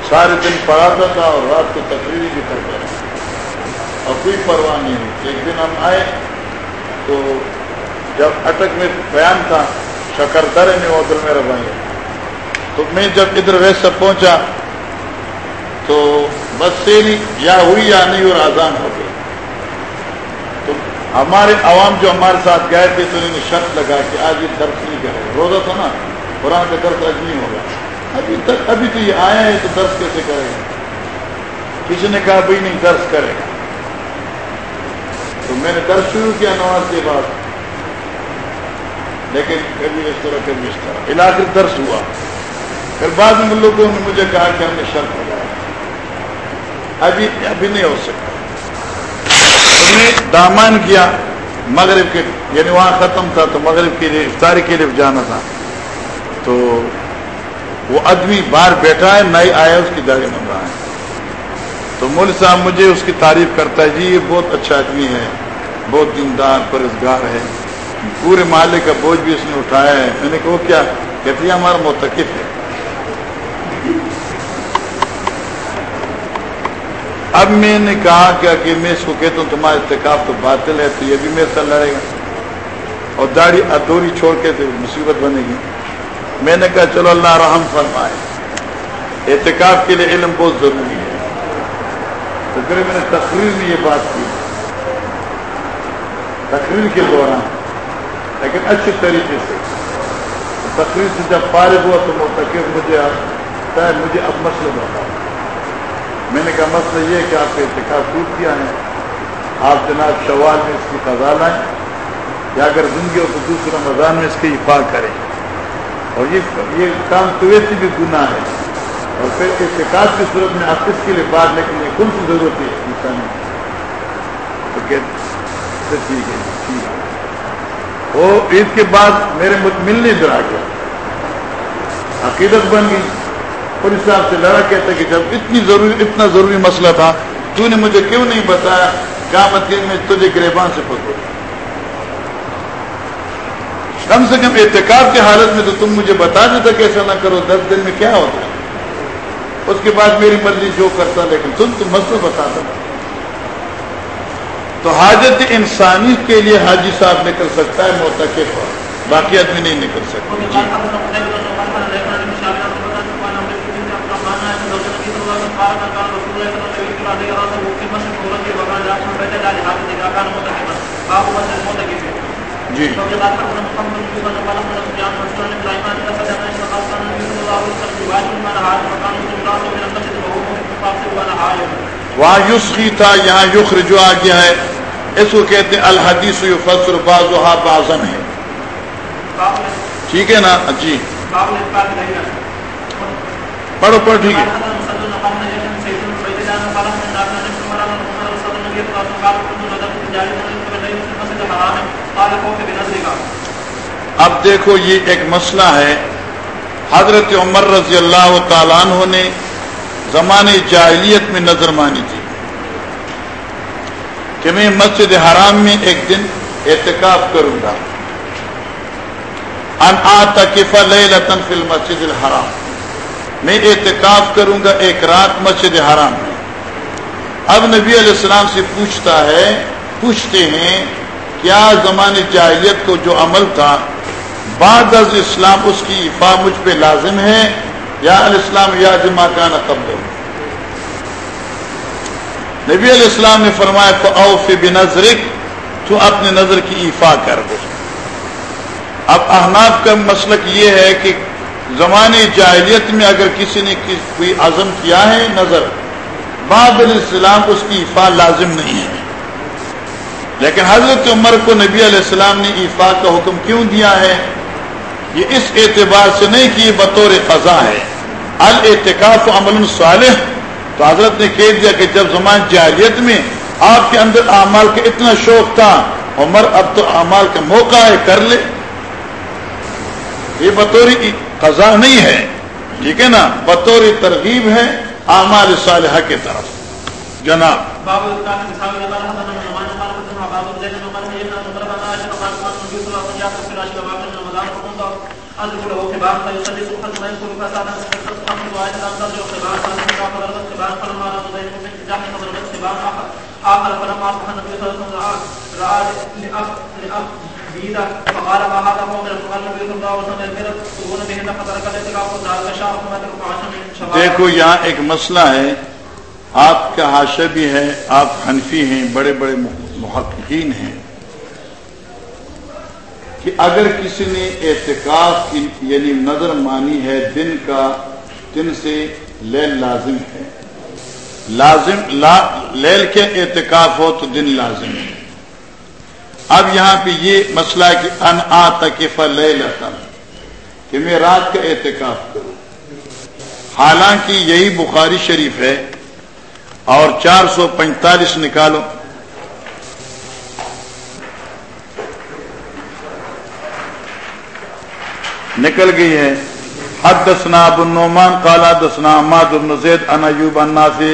A: سارے دن پڑھاتا تھا اور رات کو تقریری بھی کرتا تھا۔ اور کوئی پرواہ نہیں ہوئی ایک دن ہم آئے تو جب اٹک میں بیان تھا شکر در میں ادھر میرا بھائی۔ تو میں جب ادھر ویسا پہنچا تو بس سیری یا ہوئی یا نہیں، اور آزان ہو گئی۔ تو ہمارے عوام جو ہمارے ساتھ گئے تھے، تو انہوں نے شرط لگا کہ آج یہ درس نہیں کرے روزہ تھا نا۔ قرآن کا درس آج نہیں ہوگا۔ ابھی تک ابھی تو یہ آیا ہے تو درس کیسے کرے گا کسی نے کہا بھائی نہیں، درس کرے گا تو میں نے درس شروع کیا نماز کے بعد۔ لیکن کبھی اس طرح کبھی اس طرح۔ علاج درس ہوا۔ پھر بعد میں لوگوں نے مجھے کہا کہ ہم نے شرط لگایا ابھی ابھی نہیں ہو سکتا۔ تو میں دامان کیا۔ مغرب کے یعنی وہاں ختم تھا تو مغرب کے لیے افطاری کے لیے جانا تھا۔ تو وہ آدمی باہر بیٹھا ہے، نئی آیا اس کی داڑھی بن رہا ہے۔ تو مول صاحب مجھے اس کی تعریف کرتا ہے جی یہ بہت اچھا آدمی ہے، بہت دیندار پرزگار ہے۔ پورے محلے کا بوجھ بھی اس نے اٹھایا ہے۔ میں نے کہا، وہ کیا؟ کہتے ہمارا متقف ہے۔ اب میں نے کہا کیا کہ میں اس کو کہتا ہوں، تمہارا اتقاف تو باطل ہے، تو یہ بھی میرے ساتھ لڑے گا۔ اور داڑھی ادھوری چھوڑ کے تو مصیبت بنے گی۔ میں نے کہا چلو اللہ رحم فرمائے۔ احتکاب کے لیے علم بہت ضروری ہے۔ تو پھر میں نے تقریر میں یہ بات کی۔ تقریر کے دوران، لیکن اچھے طریقے سے۔ تقریر سے جب فارغ ہوا تو متقب مجھے مجھے اب مسئلہ بتا۔ میں نے کہا مسئلہ یہ کہ آپ کا احتکاب ٹوٹ کیا ہے۔ آپ جناب شوال میں اس کی فضا لائیں۔ یا اگر زندگی ہو تو دوسرے رمضان میں اس کی افاع کریں۔ اور یہ یہ کام تویسی بھی گناہ ہے۔ اور پھر احتکاب کی صورت میں آپ اس کے لیے بات لیکن یہ کون سی ضرورت ہے انسانی تو کہتے اچھا ٹھیک ہے ٹھیک ہے۔ وہ عید کے بعد میرے ملنے ادھر آ گیا۔ عقیدت بن گئی۔ پولیس صاحب سے لڑا، کہتا کہ جب اتنی ضروری اتنا ضروری مسئلہ تھا، تو نے مجھے کیوں نہیں بتایا؟ کیا مطلب میں تجھے گریبان سے پکڑوں۔ کم سے کم احتکاب کی حالت میں تو تم مجھے بتا دیتا کہ ایسا نہ کرو دس دن میں کیا ہوتا ہے؟ اس کے بعد میری مرضی جو کرتا، لیکن تم تو مسئلہ بتاتا تو حاجت انسانی کے لیے حاجی صاحب نکل سکتا ہے موتا کے باقی آدمی نہیں نکل سکتا۔ جی وہاں یوسخی تھا یہاں یخ رجوع آ گیا ہے۔ اس کو کہتے ہیں الحدیث فصر بازوہا بازن ہے۔ ٹھیک ہے نا؟ جی۔ پڑھو پڑھو، ٹھیک ہے۔ اب دیکھو یہ ایک مسئلہ ہے۔ حضرت عمر رضی اللہ تعالیٰ عنہ نے زمانے جاہلیت میں نظر مانی تھی کہ میں مسجد حرام میں ایک دن احتکاب کروں گا۔ ان آتکف لیلتن فی المسجد الحرام۔ میں احتکاب کروں گا ایک رات مسجد حرام میں۔ اب نبی علیہ السلام سے پوچھتا ہے، پوچھتے ہیں کیا زمان جاہلیت کو جو عمل تھا، بعد از اسلام اس کی افا مجھ پہ لازم ہے، یا الاسلام یا جمع کا قبل۔ نبی علیہ السلام نے فرمایا اوف بنظرک تو اپنے نظر کی ایفا کر دو۔ اب احناف کا مسلک یہ ہے کہ زمانے جاہلیت میں اگر کسی نے کوئی عزم کیا ہے نظر، بعد الاسلام اس کی ایفا لازم نہیں ہے۔ لیکن حضرت عمر کو نبی علیہ السلام نے ایفا کا حکم کیوں دیا ہے؟ یہ اس اعتبار سے نہیں کہ یہ بطور قضا ہے۔ الاعتکاف عمل صالح، تو حضرت نے کہہ دیا کہ جب زمان جاہلیت میں آپ کے اندر اعمال کا اتنا شوق تھا، عمر اب تو اعمال کا موقع ہے، کر لے۔ یہ بطور قضا نہیں ہے، ٹھیک ہے نا؟ بطور ترغیب ہے اعمال صالحہ کی طرف۔ جناب۔ دیکھو یہاں ایک مسئلہ ہے آپ کا حاشہ بھی ہے آپ حنفی ہیں بڑے بڑے محققین ہیں کہ اگر کسی نے احتکاف کی یعنی نظر مانی ہے دن کا، دن سے لیل لازم ہے۔ لازم، لا، لیل کے اعتکاف ہو تو دن لازم ہے۔ اب یہاں پہ یہ مسئلہ ہے کہ ان آ تکف کہ میں رات کا احتکاف کروں۔ حالانکہ یہی بخاری شریف ہے اور چار سو پینتالیس نکالو نکل گئی ہے حدثنا ابو النعمان قال حدثنا عماد بن زيد عن ايوب النافع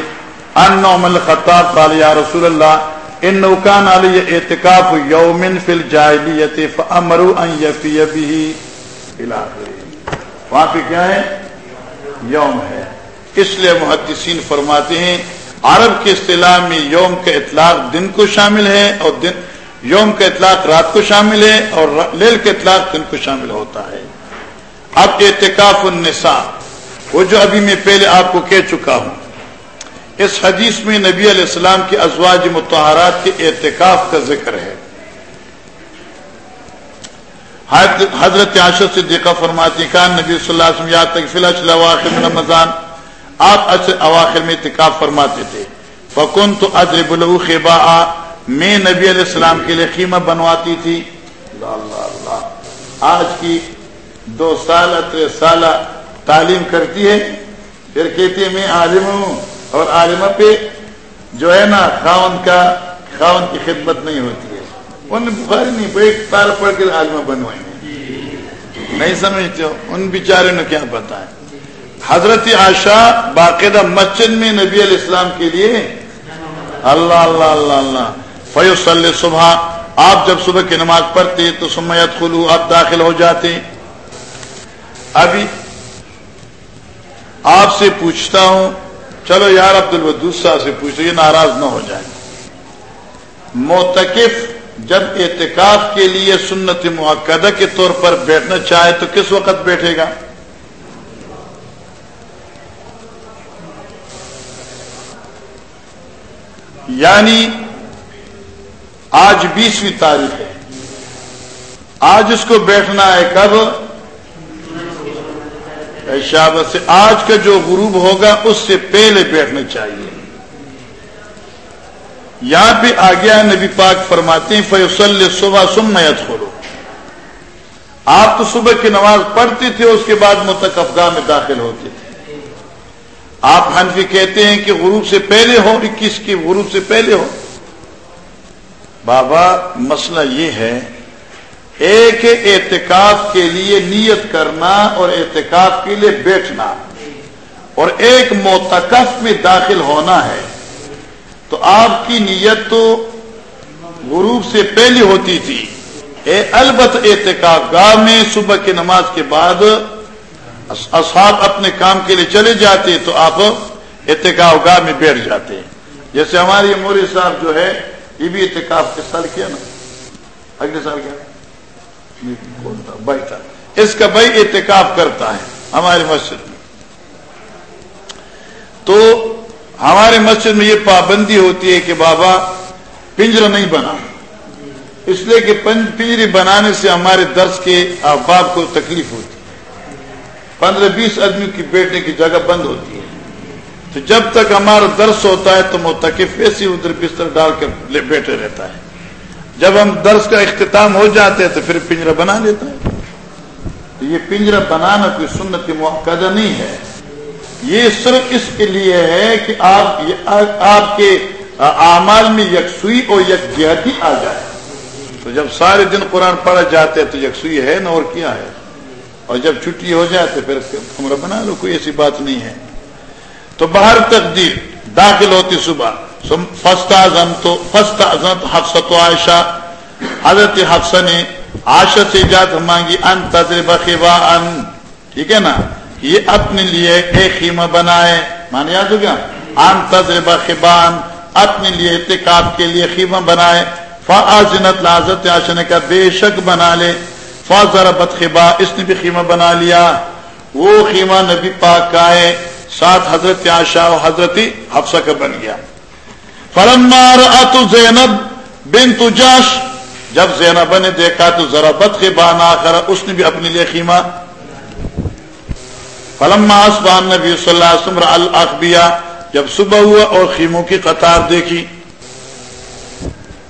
A: ان نعم الخطاب، قال يا رسول الله انه كان علي اعتكاف يوم في الجاهليه فامروا ان يفي به الى وہاں پہ کیا ہے؟ یوم ہے۔ اس لیے محدثین فرماتے ہیں، عرب کے اصطلاح میں یوم کا اطلاق دن کو شامل ہے اور دن، یوم کا اطلاق رات کو شامل ہے اور لیل کا اطلاق دن کو شامل ہوتا ہے۔ اب اعتکاف النساء، وہ جو ابھی میں پہلے آپ کو کہہ چکا ہوں۔ اس حدیث میں نبی علیہ السلام کے ازواج متحرات کے اعتکاف کا ذکر ہے۔ حضرت عاشر سے دیکھا فرماتی کان نبی صلی اللہ علیہ وسلم، یا تک فی میں رمضان، آپ اواخر میں اتکاف فرماتے تھے۔ فکن تو ادر بلو خیبا میں نبی علیہ السلام کے لیے خیمہ بنواتی تھی۔ اللہ اللہ اللہ آج کی دو سال تر سالہ تعلیم کرتی ہے، پھر کہتی ہے، میں عالم ہوں اور عالمہ پہ جو ہے نا خاون کا، خاون کی خدمت نہیں ہوتی ہے۔ ان بخاری نہیں ایک پار پڑھ کے عالمہ بنوائیں۔ نہیں سمجھتے ہو؟ ان بیچارے نے کیا پتا ہے حضرت عائشہ باقاعدہ مسجد میں نبی علیہ السلام کے لیے اللہ اللہ اللہ اللہ۔ فیوس صبح، آپ جب صبح کی نماز پڑھتے تو سمیت خلو آپ داخل ہو جاتے ابھی آپ سے پوچھتا ہوں، چلو یار عبد الودود صاحب سے پوچھو، یہ ناراض نہ ہو جائے موتقف جب اعتکاف کے لیے سنت معقدہ کے طور پر بیٹھنا چاہے تو کس وقت بیٹھے گا؟ یعنی آج بیسویں تاریخ ہے۔ آج اس کو بیٹھنا ہے کب؟ سے آج کا جو غروب ہوگا، اس سے پہلے بیٹھنا چاہیے۔ یہاں پہ آ گیا، نبی پاک فرماتے ہیں فیوسل صبح سمیت کھولو آپ تو صبح کی نماز پڑھتے تھے، اس کے بعد متقفگاہ میں داخل ہوتے تھے۔ آپ حنفی کہتے ہیں کہ غروب سے پہلے ہو، اکیس کی غروب سے پہلے ہو۔ بابا، مسئلہ یہ ہے ایک اعتکاف کے لیے نیت کرنا اور اعتکاف کے لیے بیٹھنا۔ اور ایک موتقف میں داخل ہونا ہے۔ تو آپ کی نیت تو غروب سے پہلی ہوتی تھی۔ اے البت اعتکاف گاہ میں صبح کی نماز کے بعد اصحاب اپنے کام کے لیے چلے جاتے تو آپ اعتکاف گاہ میں بیٹھ جاتے۔ جیسے ہمارے موری صاحب جو ہے، یہ بھی اعتکاف کے سال کیا نا؟ اگلے سال کیا؟ بھائی تھا اس کا بھائی اعتکاف کرتا ہے ہماری مسجد میں۔ تو ہمارے مسجد میں یہ پابندی ہوتی ہے کہ بابا پنجرا نہیں بنا۔ اس لیے کہ پنجری بنانے سے ہمارے درس کے احباب کو تکلیف ہوتی ہے۔ پندرہ بیس آدمی کی بیٹھنے کی جگہ بند ہوتی ہے۔ تو جب تک ہمارا درس ہوتا ہے تو متقف ایسی ادھر بستر ڈال کر بیٹھے رہتا ہے۔ جب ہم درس کا اختتام ہو جاتے ہیں تو پھر پنجرا بنا لیتا ہے تو یہ پنجرا بنانا کوئی سنت موقع نہیں ہے۔ یہ صرف اس کے لیے ہے کہ آپ آپ کے اعمال میں یکسوئی اور یکجہتی آ جائے۔ تو جب سارے دن قرآن پڑھا جاتے تو یکسوئی ہے نا اور کیا ہے؟ اور جب چھٹی ہو جائے تو پھر کمرہ بنا لو، کوئی ایسی بات نہیں ہے۔ تو باہر تقدیر، داخل ہوتی صبح۔ فستا ازم تو فستا ازم حفصت عائشہ۔ حضرت حفصہ نے عائشہ سے اجازت مانگی، ان تجربہ ان ٹھیک ہے نا؟ یہ اپنے لیے ایک خیمہ بنائے۔ مانے یاد ہو گیا؟ آن تجربہ خبان اپنے لیے احتکاب کے لیے خیمہ بنائے۔ فاضنت لازت آشا نے کہا، بے شک بنا لے۔ فاضر بد خبا اس نے بھی خیمہ بنا لیا۔ وہ خیمہ نبی پاک کا ہے۔ ساتھ حضرت آشا و حضرت حفصہ کا بن گیا۔ فرمار زینب بن تجاش جب زینب نے دیکھا تو ذرا بد خبا نہ اس نے بھی اپنے لیے خیمہ۔ فلم آسبان نبی صلی اللہ علیہ وسلم الخبیا جب صبح ہوا اور خیموں کی قطار دیکھی۔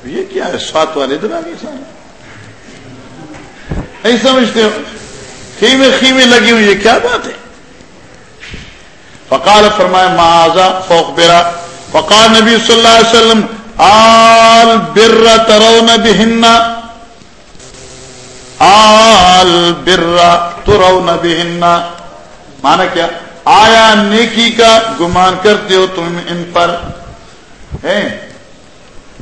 A: یہ کیا ہے؟ سات والے دن آگے نہیں سمجھتے ہو؟ خیمے خیمے لگی ہوئی یہ کیا بات ہے؟ فقال فرمائے معاذا، فوق بیرا فقال نبی صلی اللہ علیہ وسلم، آل بر ترون بہن آل بر ترون بہن مانا کیا؟ آیا نیکی کا گمان کرتے ہو تم ان پر؟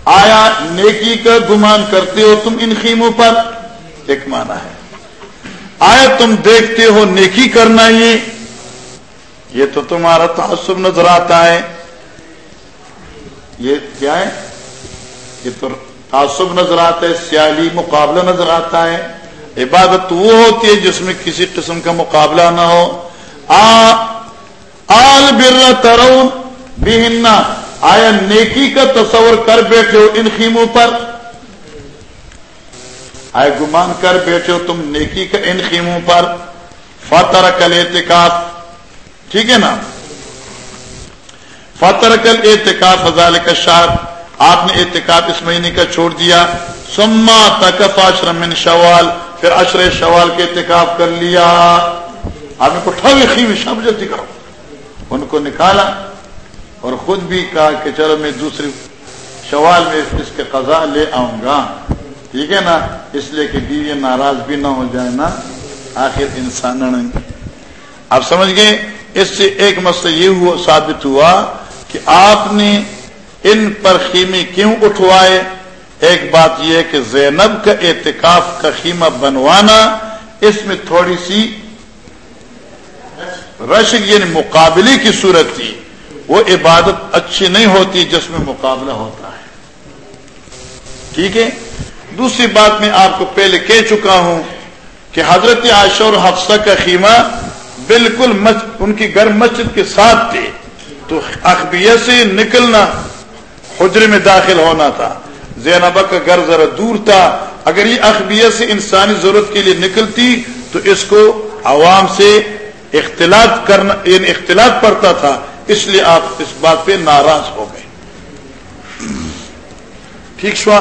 A: آیا نیکی کا گمان کرتے ہو تم ان خیموں پر؟ ایک مانا ہے۔ آیا تم دیکھتے ہو نیکی کرنا یہ یہ تو تمہارا تعصب نظر آتا ہے۔ یہ کیا ہے؟ یہ تو تعصب نظر آتا ہے، سیالی مقابلہ نظر آتا ہے۔ عبادت وہ ہوتی ہے جس میں کسی قسم کا مقابلہ نہ ہو۔ آل ترون بہنا آیا نیکی کا تصور کر بیٹھے ہو ان خیموں پر؟ آئے گمان کر بیٹھے ہو تم نیکی کا ان خیموں پر؟ فتر کل اعتکاف ٹھیک ہے نا؟ فتر کل اعتکاف فضال کا شار آپ نے اعتکاف اس مہینے کا چھوڑ دیا۔ سما تکف اشرم شوال۔ پھر اشر شوال کے اعتکاف کر لیا۔ آپ نے کو ٹھوی شب جلدی کرو۔ ان کو نکالا اور خود بھی کہا کہ چلو میں دوسری شوال میں اس کے قضا لے آؤں گا۔ ٹھیک ہے نا؟ اس لیے کہ بیوی ناراض بھی نہ ہو جائے نا۔ آخر انسان آپ سمجھ گئے؟ اس سے ایک مسئلہ یہ ہوا ثابت ہوا کہ آپ نے ان پر خیمے کیوں اٹھوائے؟ ایک بات یہ کہ زینب کا اعتکاف کا خیمہ بنوانا اس میں تھوڑی سی رشک یعنی مقابلے کی صورت تھی۔ وہ عبادت اچھی نہیں ہوتی جس میں مقابلہ ہوتا ہے۔ ٹھیک ہے؟ دوسری بات میں آپ کو پہلے کہہ چکا ہوں کہ حضرت عائشہ اور حفصہ کا خیمہ بالکل ان کی گھر مسجد کے ساتھ تھے۔ تو اخبیہ سے نکلنا حجرے میں داخل ہونا تھا۔ زینبا کا گھر ذرا دور تھا۔ اگر یہ اخبیہ سے انسانی ضرورت کے لیے نکلتی تو اس کو عوام سے اختلاط کرنا یعنی اختلاط پڑتا تھا۔ اس لیے آپ اس بات پہ ناراض ہو گئے۔ ٹھیک شوا؟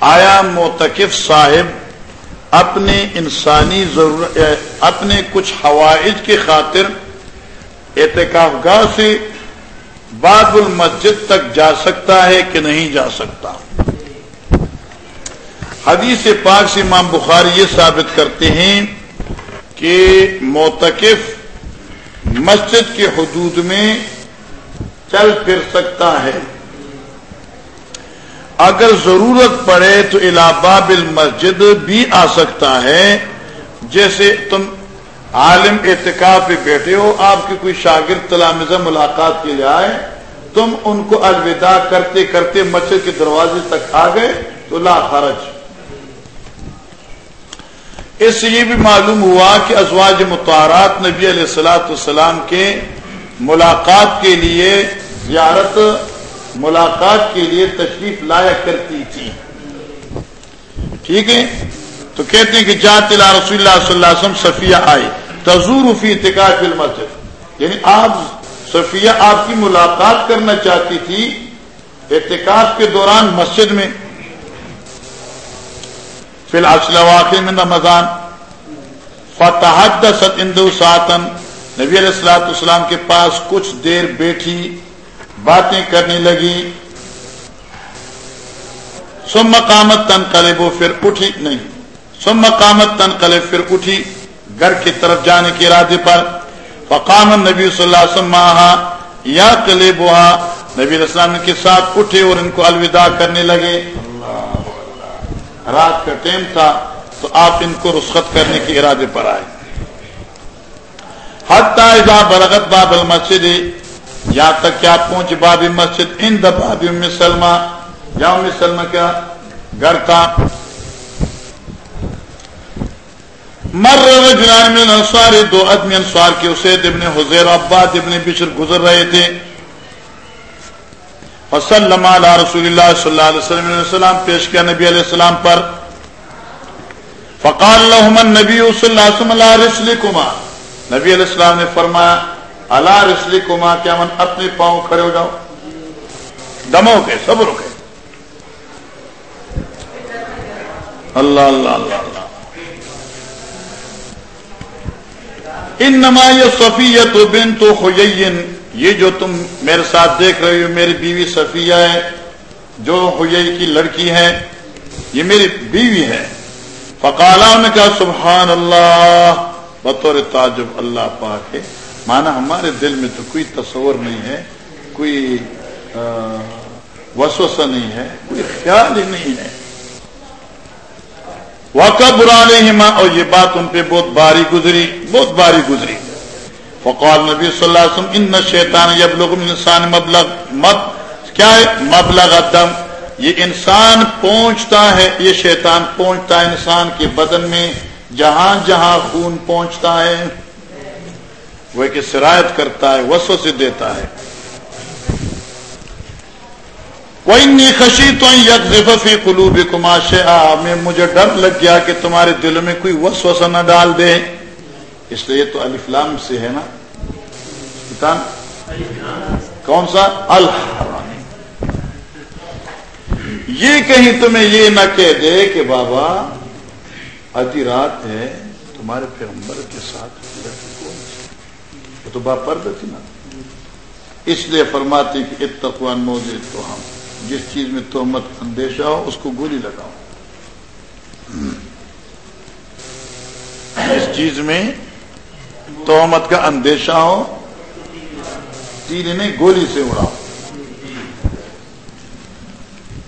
A: آیا موتکف صاحب اپنے انسانی ضرورت اپنے کچھ حوائج کی خاطر اعتکاف گاہ سے باب المسجد تک جا سکتا ہے کہ نہیں جا سکتا؟ حدیث پاک سے امام بخاری یہ ثابت کرتے ہیں کہ موتکف مسجد کے حدود میں چل پھر سکتا ہے۔ اگر ضرورت پڑے تو الہباب المسجد بھی آ سکتا ہے۔ جیسے تم عالم اعتکاب پہ بیٹھے ہو، آپ کے کوئی شاگرد تلامزہ ملاقات کے لیے آئے، تم ان کو الوداع کرتے کرتے مسجد کے دروازے تک آ گئے تو لا خرچ اس سے یہ بھی معلوم ہوا کہ ازواج متعارات نبی علیہ السلاۃ السلام کے ملاقات کے لیے زیارت ملاقات کے لیے تشریف لایا کرتی تھی۔ ٹھیک ہے؟ تو کہتے ہیں کہ جات رسول اللہ صلی اللہ علیہ وسلم صفیہ آئے۔ تزور فی اتقاف المسجد۔ یعنی آپ صفیہ آپ کی ملاقات کرنا چاہتی تھی اعتکاف کے دوران مسجد میں۔ فی الحال واقع میں رمضان۔ فتح ست اندو ساتن نبی علیہ السلاۃ السلام کے پاس کچھ دیر بیٹھی۔ باتیں کرنے لگی۔ سم مقامت تن قلب وہ پھر اٹھی نہیں۔ سم مقامت تن قلب پھر اٹھی گھر کی طرف جانے کے ارادے پر۔ فقام نبی صلی اللہ علیہ وسلم یا قلب نبی السلام کے ساتھ اٹھے اور ان کو الوداع کرنے لگے۔ رات کا ٹائم تھا تو آپ ان کو رخصت کرنے کے ارادے پر آئے۔ حتیٰ برغت باب المسجد یہاں تک کیا پہنچ باب مسجد ان باب ام سلمہ۔ یا ام سلمہ کیا؟ گھر تھا مر رجلان من انصار دو ادمی انصار کے اسید ابن حزیر، عباد ابن بشر گزر رہے تھے۔ وسلم علی رسول اللہ صلی اللہ علیہ وسلم، علیہ السلام پیش کیا نبی علیہ السلام پر۔ فقال لهم النبی صلی اللہ علیہ وسلم علی رسلکما۔ نبی علیہ السلام نے فرمایا علی رسلکما کیا من اپنے پاؤں کھڑے ہو جاؤ۔ دموں کے صبر کے۔ اللہ اللہ اللہ اللہ۔ ان نما صفیت بن تو خوین یہ جو تم میرے ساتھ دیکھ رہے ہو، میری بیوی صفیہ ہے، جو ہوئی کی لڑکی ہے، یہ میری بیوی ہے۔ فقالا نے کہا، سبحان اللہ، بطور تعجب اللہ پاک ہے۔ مانا ہمارے دل میں تو کوئی تصور نہیں ہے، کوئی وسوسہ نہیں ہے، کوئی خیال ہی نہیں ہے۔ واقع برا نہیں اور یہ بات ان پہ بہت باری گزری، بہت باری گزری۔ فقال نبی صلی اللہ علیہ وسلم، ان شیطان یبلغ من انسان مبلغ مت کیا ہے؟ مبلغ دم یہ انسان پہنچتا ہے، یہ شیطان پہنچتا ہے انسان کے بدن میں، جہاں جہاں خون پہنچتا ہے۔ وہ ایک سرایت کرتا ہے وسو سے دیتا ہے۔ کوئی نہیں خشی تو یکفی قلوب کماش میں، مجھے ڈر لگ گیا کہ تمہارے دل میں کوئی وسوسہ نہ ڈال دے۔ اس لیے تو الفلام سے ہے نا۔ کون سا؟ الحرانی یہ کہیں تمہیں یہ نہ کہہ دے کہ بابا ادھی رات ہے، تمہارے پیغمبر کے ساتھ تو باپ پر تھی نا۔ اس لیے فرماتے کہ اتقوان موجود تو ہم، جس چیز میں تہمت اندیشہ ہو، اس کو گولی لگاؤ۔ جس چیز میں تہمت کا اندیشہ ہو تین نے گولی سے اڑاؤ۔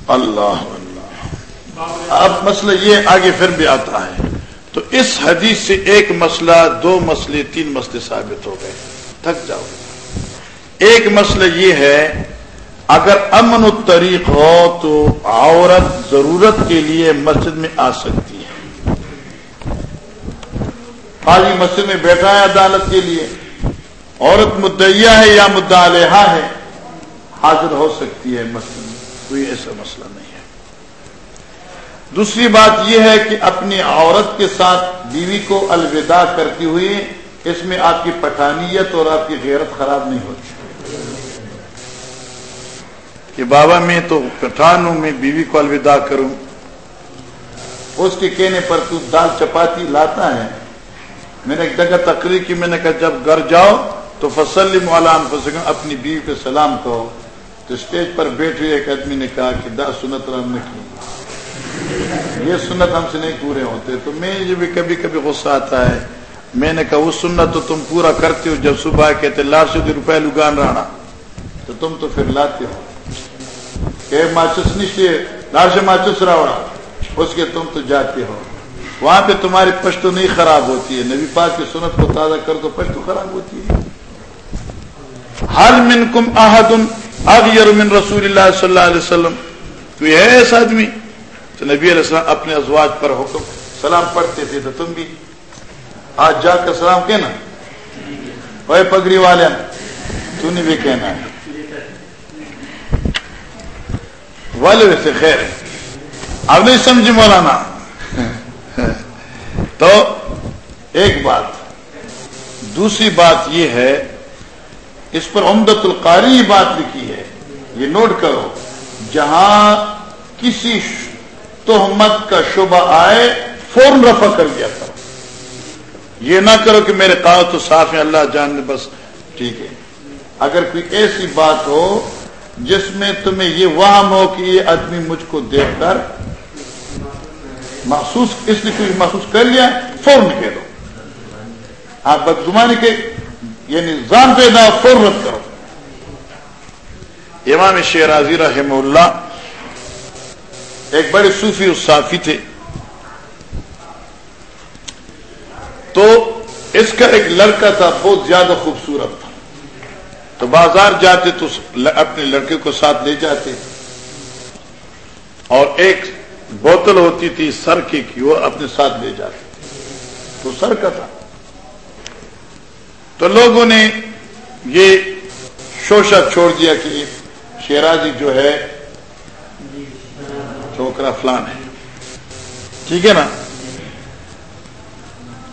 A: اللہ اللہ۔ اب مسئلہ یہ آگے پھر بھی آتا ہے۔ تو اس حدیث سے ایک مسئلہ، دو مسئلے، تین مسئلے ثابت ہو گئے۔ تھک جاؤ۔ ایک مسئلہ یہ ہے، اگر امن و طریق ہو تو عورت ضرورت کے لیے مسجد میں آ سکتی ہے۔ خالی مسجد میں بیٹھا ہے عدالت کے لیے۔ عورت مدعیا ہے یا مدعا ہے، حاضر ہو سکتی ہے مسجد میں۔ کوئی ایسا مسئلہ نہیں ہے۔ دوسری بات یہ ہے کہ اپنی عورت کے ساتھ بیوی کو الوداع کرتی ہوئی اس میں آپ کی پٹھانیت اور آپ کی غیرت خراب نہیں ہوتی۔ کہ بابا میں تو پٹھان ہوں، میں بیوی کو الوداع کروں۔ اس کے کہنے پر تو دال چپاتی لاتا ہے۔ میں نے ایک جگہ تقریر کی، میں نے کہا جب گھر جاؤ تو فصل مولان فسکن اپنی بیوی کو سلام کہو۔ تو اسٹیج پر بیٹھے ایک آدمی نے کہا کہ دا سنت رام نے کی۔ یہ سنت ہم سے نہیں پورے ہوتے، تو میں یہ بھی کبھی کبھی غصہ آتا ہے۔ میں نے کہا، وہ سنت تو تم پورا کرتے ہو جب صبح کہتے لاکھ سو روپئے لگان رہنا تو تم تو پھر لاتے ہو۔ کہ ماچس نیچے لاش ماچس راوڑا اس کے تم تو جاتے ہو۔ وہاں پہ تمہاری پشت نہیں خراب ہوتی ہے۔ نبی پاک کی سنت کو تازہ کر تو پشت خراب ہوتی ہے۔ ہر من کم احدن اغیر من رسول اللہ صلی اللہ علیہ وسلم؟ تو یہ ہے ایسا آدمی۔ تو نبی علیہ السلام اپنے ازواج پر حکم، سلام پڑھتے تھے تو تم بھی آج جا کر سلام کہنا۔ وہ پگڑی والے، تو نے بھی کہنا۔ ہے والے ویسے خیر۔ اب نہیں سمجھی مولانا۔ تو ایک بات۔ دوسری بات یہ ہے، اس پر عمدت القاری بات لکھی ہے۔ یہ نوٹ کرو، جہاں کسی تہمت کا شبہ آئے، فوراً رفع کر دیا کرو یہ نہ کرو کہ میرے کہا تو صاف ہے اللہ جان بس ٹھیک ہے۔ اگر کوئی ایسی بات ہو جس میں تمہیں یہ وہم ہو کہ یہ آدمی مجھ کو دیکھ کر محسوس، اس نے کوئی محسوس کر لیا، فوراً کہہ دو۔ آپ بدگمانی کے یعنی زان پیدا فوراً کرو۔ امام شیرازی رحم اللہ ایک بڑے صوفی صافی تھے۔ تو اس کا ایک لڑکا تھا بہت زیادہ خوبصورت تھا۔ تو بازار جاتے تو اپنے لڑکے کو ساتھ لے جاتے۔ اور ایک بوتل ہوتی تھی سر کی وہ اپنے ساتھ لے جاتے۔ تو سر کا تھا۔ تو لوگوں نے یہ شوشا چھوڑ دیا کہ شیرازی جو ہے چھوکرا فلان ہے۔ ٹھیک ہے نا؟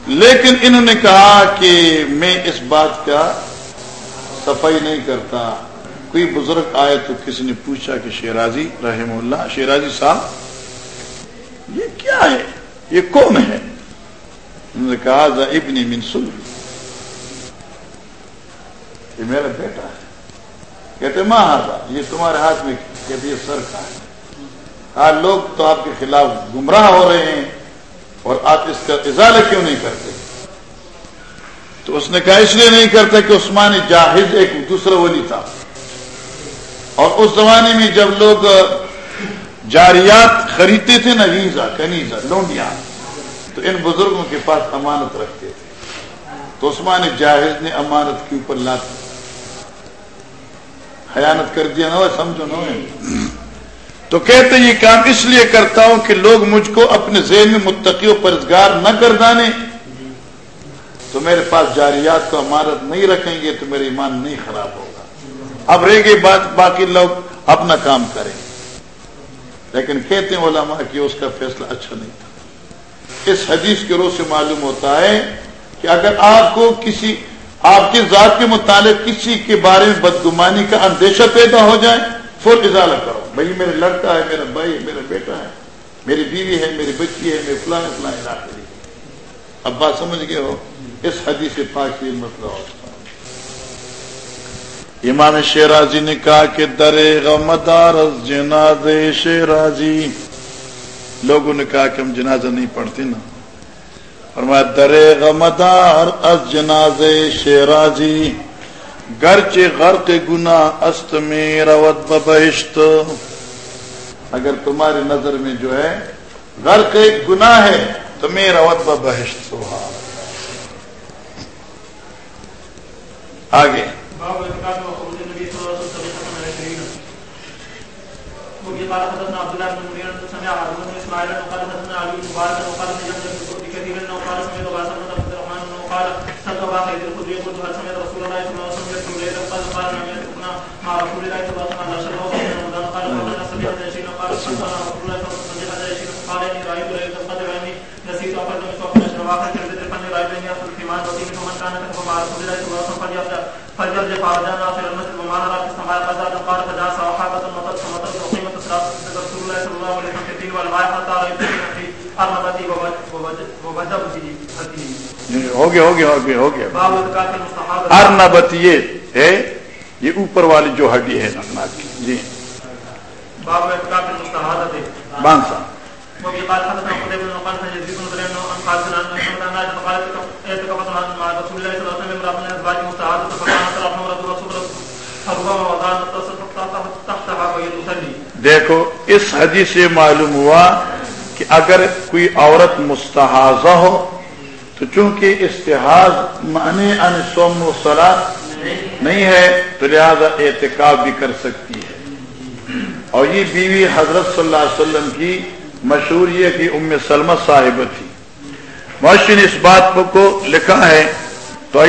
A: لیکن انہوں نے کہا کہ میں اس بات کا صفائی نہیں کرتا۔ کوئی بزرگ آئے تو کسی نے پوچھا کہ شیرازی رحم اللہ، شیرازی صاحب، یہ کیا ہے؟ یہ کون ہے۔ انہوں نے کہا ابنی منسل یہ میرا بیٹا ہے۔ کہتے ماں ہاضا یہ تمہارے ہاتھ میں کہتے یہ سر کا ہے۔ آج لوگ تو آپ کے خلاف گمراہ ہو رہے ہیں۔ اور آپ اس کا اضالہ کیوں نہیں کرتے؟ تو اس نے کہا اس لیے نہیں کرتا کہ عثمان جاہز ایک دوسرا ولی تھا۔ اور اس زمانے میں جب لوگ جاریات خریدتے تھے نا، ویزا کنیزا لونڈیاں، تو ان بزرگوں کے پاس امانت رکھتے تھے۔ تو عثمان جاہز نے امانت کے اوپر لات۔ خیانت کر دیا نہ سمجھو نہ تو کہتے یہ کام اس لیے کرتا ہوں کہ لوگ مجھ کو اپنے ذہن میں متقی و پرزگار نہ کر دانے۔ تو میرے پاس جاریات کو امارت نہیں رکھیں گے تو میرے ایمان نہیں خراب ہوگا۔ اب رہ گئی بات، باقی لوگ اپنا کام کریں۔ لیکن کہتے ہیں علماء کہ اس کا فیصلہ اچھا نہیں تھا۔ اس حدیث کے روز سے معلوم ہوتا ہے کہ اگر آپ کو کسی، آپ کی ذات کے متعلق کسی کے بارے میں بدگمانی کا اندیشہ پیدا ہو جائے فور اضالہ کرو۔ بھائی میرا لڑکا ہے، میرا بھائی ہے، میرا بیٹا ہے، میری بیوی ہے، میری بچی ہے، میرے فلاں فلاں علاقے اب بات سمجھ گئے ہو؟ اس حدیث پاک یہ مسئلہ ہوتا امام شیرازی نے کہا کہ درے غمدار جناز شیرازی۔ لوگوں نے کہا کہ ہم جنازہ نہیں پڑھتے نا۔ اور میں درے غمدار از جناز شیرازی۔ گرچہ غرق گنا است میں روت بہشت۔ اگر تمہاری نظر میں جو ہے غرق ایک گنا ہے، تو میں روت بہشت سوہا آگے۔ قال حدثنا عبد الله سمعت كثيرا وقال الخدري قلت هل سمعت رسول الله صلى الله عليه وسلم يذكر ليلا قال قال لم يكن مع رسول الله صلى الله عليه وسلم على شرف من رمضان قال قال سمع جيشين قال قال رسول الله صلى الله عليه وسلم جيشين قال اني رايت ليله القدر واني نسيت اخر من سوق نشر واخر كذبت فاني رايت اني اخذ في مان وفي كان كتب مع رسول الله صلى الله عليه وسلم فليرجع فليرجع فارجعنا في المسجد وما نرى في السماء قزاد قال فجاء صحابه مطر فمطر وقيمه صلاه رسول الله صلى الله عليه وسلم في الدين والماء حتى يبتدئ في ارمبتي ووجبتي ہو گیا ہو گیا ہو گیا ہو گیا ارنبت یہ ہے، یہ اوپر والی جو ہڈی ہے نقنات کی جی بانسا دیکھو، اس حدیث سے معلوم ہوا کہ اگر کوئی عورت مستحاضہ ہو تو چونکہ استحاظ معنی ان سوم و سلا نہیں ہے، تو لہذا اعتکاب بھی کر سکتی ہے۔ اور یہ بیوی حضرت صلی اللہ علیہ وسلم کی مشہور یہ کہ ام سلمہ صاحب تھی۔ معاشی نے اس بات کو لکھا ہے تو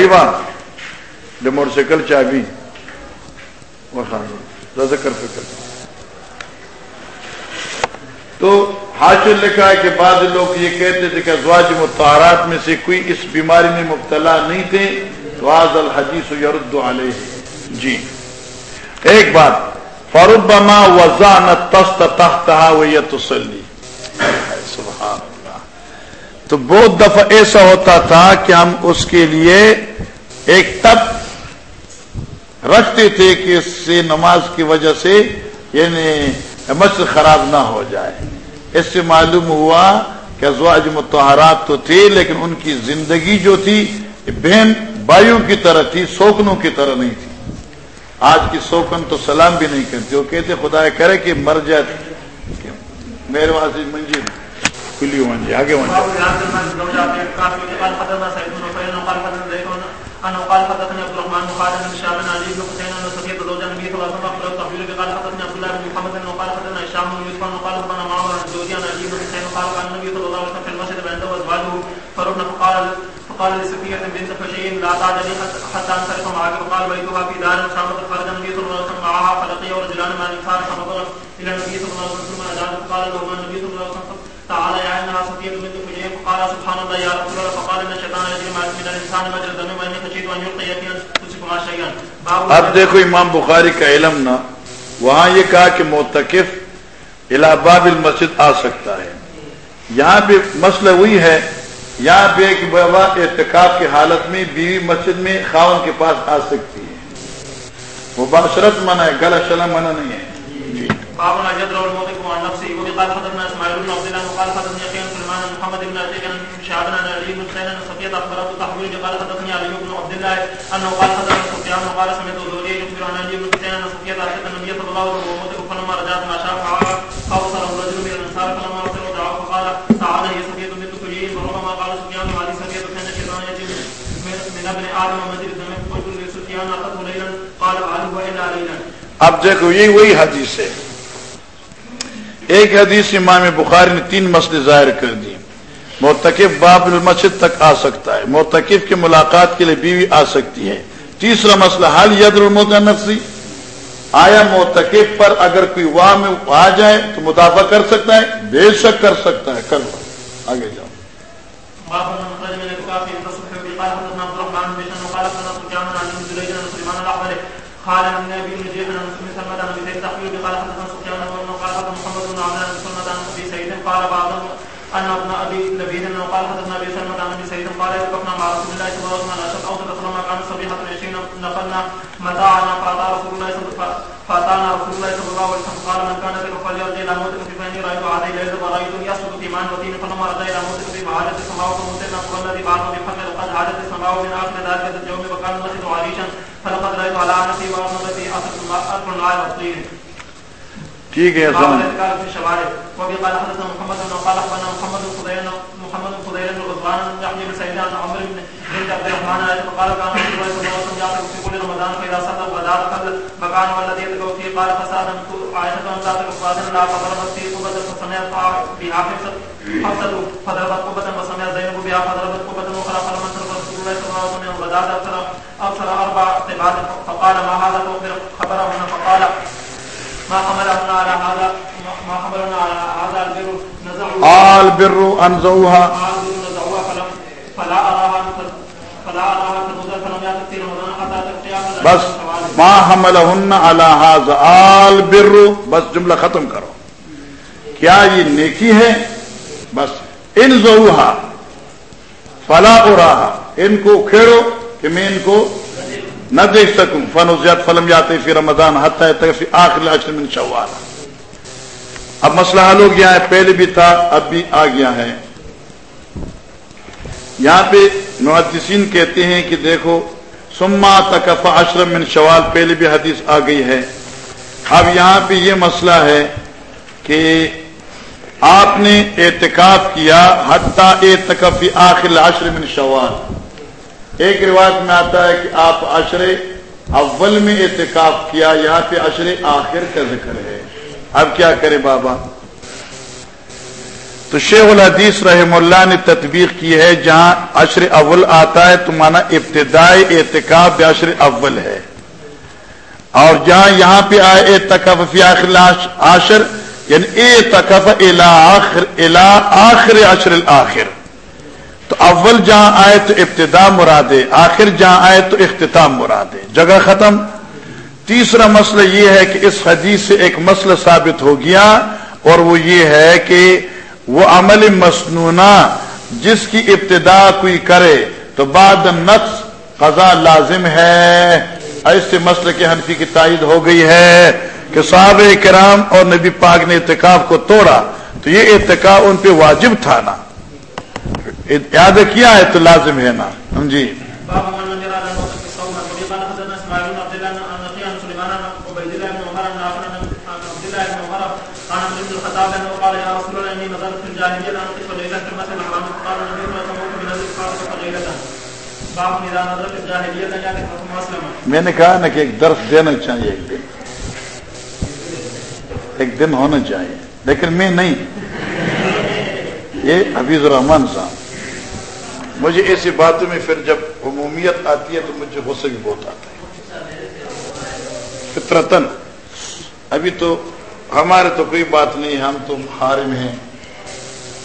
A: جو موٹر سائیکل چابی۔ کر فکر۔ تو حاصل لکھا ہے کہ بعض لوگ یہ کہتے تھے کہ ازواج متحرات میں سے کوئی اس بیماری میں مبتلا نہیں تھے، تو آز الحدیث یرد علیہ۔ جی۔ ایک بات فروبما وزان تست تخت تسلی سبحان اللہ تو بہت دفعہ ایسا ہوتا تھا کہ ہم اس کے لیے ایک تب رکھتے تھے کہ اس سے نماز کی وجہ سے یعنی مسجد خراب نہ ہو جائے۔ اس سے معلوم ہوا کہ ازواج متحرات تو تھے، لیکن ان کی زندگی جو تھی بہن بھائیوں کی طرح تھی، سوکنوں کی طرح نہیں تھی۔ آج کی سوکن تو سلام بھی نہیں کرتی۔ وہ کہتے، خدا کرے کہ مر جائے میرے وہاں منجی کھلی منجی، آگے منجی أنه قال حدثني عبد الرحمن بن خالد بن شاب بن علي بن حسين أن سفية زوج النبي صلى الله عليه وسلم أخبره التحويل قال حدثني عبد الله بن محمد أنه قال حدثنا هشام بن يوسف أنه قال ربنا معمر عن زوجي عن علي بن حسين قال قال النبي صلى الله عليه وسلم في المسجد عنده أزواجه فربنا فقال
B: وقال لسفية بنت حجين لا تعجلي حتى انصرف معك وقال بيتها في دار شامت خرج النبي صلى الله عليه وسلم معها فلقي رجلان من الانصار فنظر الى النبي صلى الله عليه وسلم نجاه. فقال لهما النبي صلى الله عليه وسلم تعالى يا انها صفية بنت حجين فقال سبحان الله يا رسول الله. فقال ان الشيطان يجري من الانسان مجرى الدم واني خشيت ان يلقي في انفسكما شيئا.
A: اب دیکھو امام بخاری کا علم نا وہاں یہ کہا کہ موتقف الہباب المسجد آ سکتا ہے۔ یہاں پہ مسئلہ وہی ہے یہاں پہ ایک بابا اعتکاف کی حالت میں بیوی مسجد میں خاون کے پاس آ سکتی ہے۔ وہ باشرت منع ہے، گلا شلا منع نہیں ہے۔ جی
B: باب اجد اور موت کو وقال حدثنا اسماعيل بن عبد الله وقال حدثني يقين سليمان بن محمد بن عتيق بن شعبان بن علي بن حسين بن صفيه اخبرته تحويل قال حدثني علي بن عبد الله انه قال حدثنا سفيان وقال سمعت زهري يخبر عن علي بن حسين بن صفيه اتت النبي صلى الله عليه وسلم فلما رجعت ما شاء فاوصل الرجل من الانصار فلما وصل ودعاه فقال تعالى هي صفيه بنت كلين وربما قال سفيان وهذه صفيه كان الشيطان يجي من ابن ادم ومجد الدم قلت لسفيان اخذه ليلا قال فعله والا ليلا
A: اب دیکھو یہ وہی حدیث ہے۔ ایک حدیث امام بخاری نے تین مسئلے ظاہر کر دیے موتقف باب المسجد تک آ سکتا ہے۔ موتقف کی ملاقات کے لیے بیوی آ سکتی ہے۔ تیسرا مسئلہ حال ید الموت نفسی؟ آیا موتقف پر اگر کوئی واہ میں آ جائے تو مدافع کر سکتا ہے؟ بے شک کر سکتا ہے۔ کر لو۔ آگے جاؤ۔
B: قال عبد الرحمن بن بشر وقال حدثنا سفيان عن ابن جريج عن سليمان الاحمر قال عن النبي بن جريج عن مسلم سلمة عن ابي سعيد تحويل قال حدثنا سفيان بن قال حدثنا محمد بن عبد الله بن سلمة عن ابي سعيد قال بعض ان ابن ابي لبيد انه قال حدثنا ابي سلمة عن ابي سعيد قال وقفنا مع رسول الله صلى الله عليه وسلم اشد اوسط فلما كان صبيحة عشرين نقلنا متاعنا فاتى رسول الله صلى الله عليه وسلم فاتانا رسول الله صلى الله عليه وسلم قال من كان ذلك فليرجع الى موته فاني رايت عليه ليله ورايت يسقط في مان ودين فلما رجع الى موته في معاده السماء فموتنا والذي بعث بحق لقد عادت السماء من اخر ذلك اليوم وكان المسجد عريشا فلقد رايت على نفسي وارض في اثر اثر النار والطين
A: ٹھیک ہے
B: باب
A: سلام
B: الاذكار في الشوارع وبه قال حدثنا محمد بن قال اخبرنا محمد بن فضيل محمد بن فضيل بن غزوان بن يحيى بن سعيد عن عمرو بن بن عبد الرحمن قال كان رسول الله صلى الله عليه وسلم يعتكف في كل رمضان فاذا صلى الغداء قبل مكان والذي يتكف فيه قال فسادا عائشة ان تعتكف فاذن لا فضربت في قبة فسمعت بها حفصة فضربت قبة وسمعت زينب بها فضربت قبة اخرى فلما انصرف رسول الله صلى الله عليه وسلم الغداء ابصر ابصر اربع قبات فقال ما هذا فقال ما حملهن على هذا ما حملنا على هذا البر نزعوا
A: آل برو انزوها
B: نزعوها فلم فلا أراها فلا أراها تنزل فلم يأتي في رمضان حتى تأتي
A: بس ما حملهن على هذا. آل برو بس جملہ ختم کرو. کیا یہ نیکی ہے؟ بس. ان زوہا فلا اراہا ان کو کھیڑو کہ میں ان کو نہ دیکھ سکوں، فن زیاد فلم جاتے فی رمضان حتی آخر العشر من شوال۔ اب مسئلہ حل ہو گیا ہے، پہلے بھی تھا، اب بھی آ گیا ہے۔ یہاں پہ محدثین کہتے ہیں کہ دیکھو سما تکف اشرم من شوال، پہلے بھی حدیث آ گئی ہے۔ اب یہاں پہ یہ مسئلہ ہے کہ آپ نے اعتکاف کیا حتیٰ اعتکاف آخر عشر من شوال۔ ایک روایت میں آتا ہے کہ آپ عشر اول میں اعتکاف کیا، یہاں پہ عشر آخر کا ذکر ہے۔ اب کیا کرے بابا؟ تو شیخ الحدیث رحم اللہ نے تطبیق کی ہے، جہاں عشر اول آتا ہے تو مانا ابتدائی اعتکاف عشر اول ہے۔ اور جہاں یہاں پہ آئے اعتکاف فی آخر عشر یعنی اعتکاف الى آخر الى آخر عشر الاخر تو اول جہاں آئے تو ابتدا مراد ہے آخر جہاں آئے تو اختتام مراد ہے جگہ ختم۔ تیسرا مسئلہ یہ ہے کہ اس حدیث سے ایک مسئلہ ثابت ہو گیا اور وہ یہ ہے کہ وہ عمل مصنوعہ جس کی ابتدا کوئی کرے تو بعد نقص قضا لازم ہے۔ ایسے مسئلہ کے حنفی کی تائید ہو گئی ہے کہ صحابہ کرام اور نبی پاک نے اعتکاف کو توڑا۔ تو یہ اعتکاف ان پہ واجب تھا نا۔ یاد کیا ہے تو لازم ہے نا؟ جی۔ میں نے کہا نا کہ ایک درس دینا چاہیے ایک دن۔ ایک دن ہونا چاہیے لیکن میں نہیں۔ یہ حفیظ الرحمان صاحب۔ مجھے ایسی باتوں میں پھر جب عمومیت آتی ہے تو مجھے غصے بھی بہت آتا ہے فطرتن ابھی تو ہمارے تو کوئی بات نہیں، ہم تو حارم ہیں۔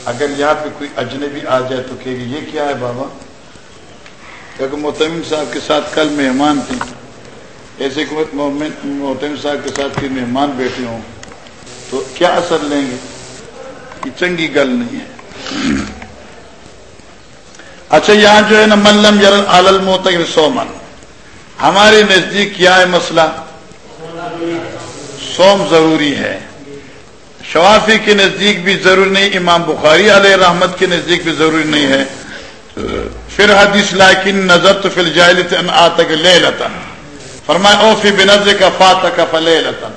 A: اگر یہاں پہ کوئی اجنبی آ جائے تو کہ یہ کیا ہے بابا؟ کیونکہ محتم صاحب کے ساتھ کل مہمان تھے۔ ایسے محتم صاحب کے ساتھ کوئی مہمان بیٹھے ہوں تو کیا اثر لیں گے؟ یہ چنگی گل نہیں ہے۔ اچھا یہاں جو ہے نا ملم یار سومن ہمارے نزدیک کیا ہے مسئلہ؟ سوم ضروری ہے۔ شوافی کے نزدیک بھی ضروری نہیں، امام بخاری علیہ رحمت کے نزدیک بھی ضروری نہیں ہے۔ پھر حدیث لاکن نظر تو فل جائل آتک لے لتن فرمائے او فی بنظر کا فاتح کا فلے لتن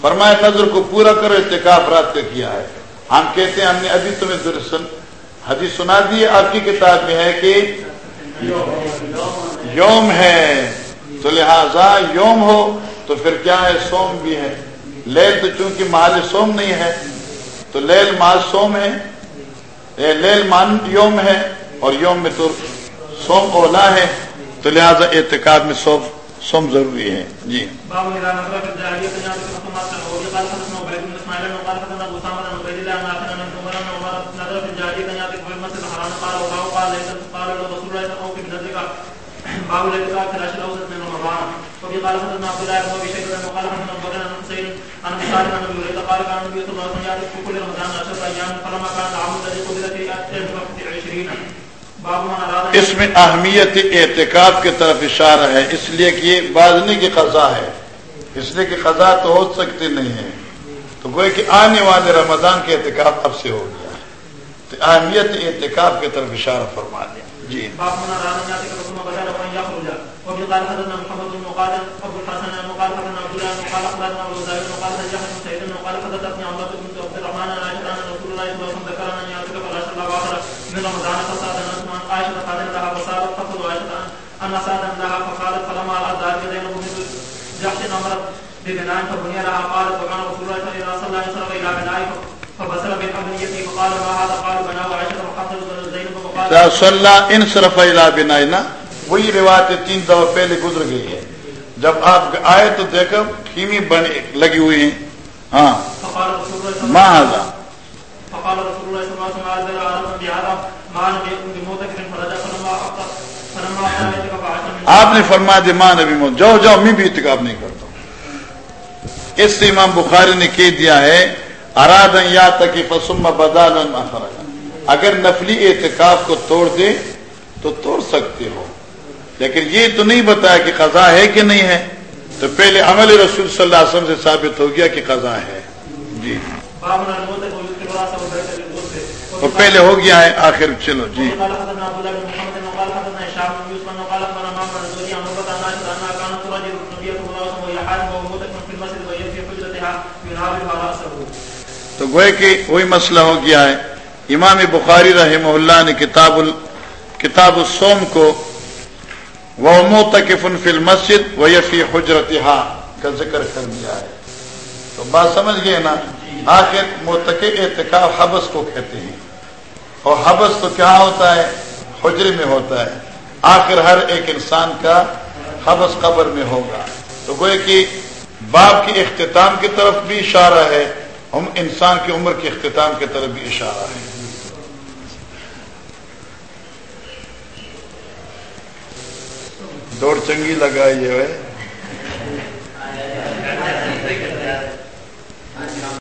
A: فرمائے نظر کو پورا کرو اتکاف رات کا کیا ہے۔ ہم کہتے ہیں، ہم نے ابھی تمہیں درسن حدیث سنا دی آپ کی کتاب میں ہے کہ یوم ہے، تو لہذا یوم ہو، تو پھر کیا ہے؟ سوم بھی ہے۔ لیل تو چونکہ مال سوم نہیں ہے، تو لیل مال سوم ہے۔ لیل مان یوم ہے اور یوم میں تو سوم اولا ہے، تو لہذا اعتقاد میں سوم سوم ضروری ہے۔ جی۔
B: باب الاعتقاد في العشر الاوسط من رمضان وفي قال حدثنا عبد الله بن ابي شيبه وقال حدثنا ابو بكر عن حسين عن ابي صالح عن ابي هريره قال كان النبي صلى الله عليه وسلم يعرف كل رمضان عشر ايام فلما كان العام الذي قبل في عشرين
A: اس میں اہمیت اعتکاف کی طرف اشارہ ہے، اس لیے کہ یہ بازنی کی قضا ہے۔ اس لیے کہ قضا تو ہو سکتی نہیں ہے۔ تو گوئے کہ آنے والے رمضان کے اعتکاف اب سے ہو گیا۔ تو اہمیت اعتکاف کی طرف اشارہ فرما دیا۔ جی۔
B: وفي قال حدثنا محمد بن مقاتل ابو الحسن قال حدثنا عبد الله قال اخبرنا ابو زايد قال حدثنا ابن سعيد قال حدثني عمرو بن عبد الرحمن عن عائشه ان رسول الله صلى الله عليه وسلم ذكر ان يعتق العشر الاواخر من رمضان فصاد فساد عن عائشه قالت لها فسادت تقول عائشه ان سادا لها، فقالت فلما رأت ذلك زينب بنت جحش امرت ببناء فبني لها، قالت وكان رسول الله صلى الله عليه وسلم الى بناء فبصر بالابنيه فقال ما هذا؟ قال بناء عائشه فحصل
A: انصرف الى بنائنا. وہی روایت تین دفعہ پہلے گزر گئی ہے۔ جب آپ آئے تو دیکھو خیمی بنے لگی ہوئی ہیں۔ ہاں۔ ماں آپ نے فرما دیا ماں نبی موت۔ جاؤ جاؤ میں بھی اتکاب نہیں کرتا ہوں۔ اس سے امام بخاری نے کہہ دیا ہے اراد یا تک فسم بدال اگر نفلی اعتکاف کو توڑ دے تو توڑ سکتے ہو۔ لیکن یہ تو نہیں بتایا کہ قضا ہے کہ نہیں ہے۔ تو پہلے عمل رسول صلی اللہ علیہ وسلم سے ثابت ہو گیا کہ قضا ہے۔ جی۔ تو پہلے ہو گیا ہے، آخر چلو جی۔ تو گوئے کہ وہی مسئلہ ہو گیا ہے۔ امام بخاری رحمہ اللہ نے کتاب ال... کتاب السوم کو وہ موتقفن فی المسجد و یفی حجرت کا ذکر کر دیا ہے۔ تو بات سمجھ گئے نا؟ آخر موتق اعتکاف حبس کو کہتے ہیں۔ اور حبس تو کیا ہوتا ہے؟ حجرے میں ہوتا ہے۔ آخر ہر ایک انسان کا حبس قبر میں ہوگا۔ تو گوئے کہ باپ کے اختتام کی طرف بھی اشارہ ہے، ہم انسان کی عمر کے اختتام کی طرف بھی اشارہ ہے۔ دوڑ چنگی لگائی ہے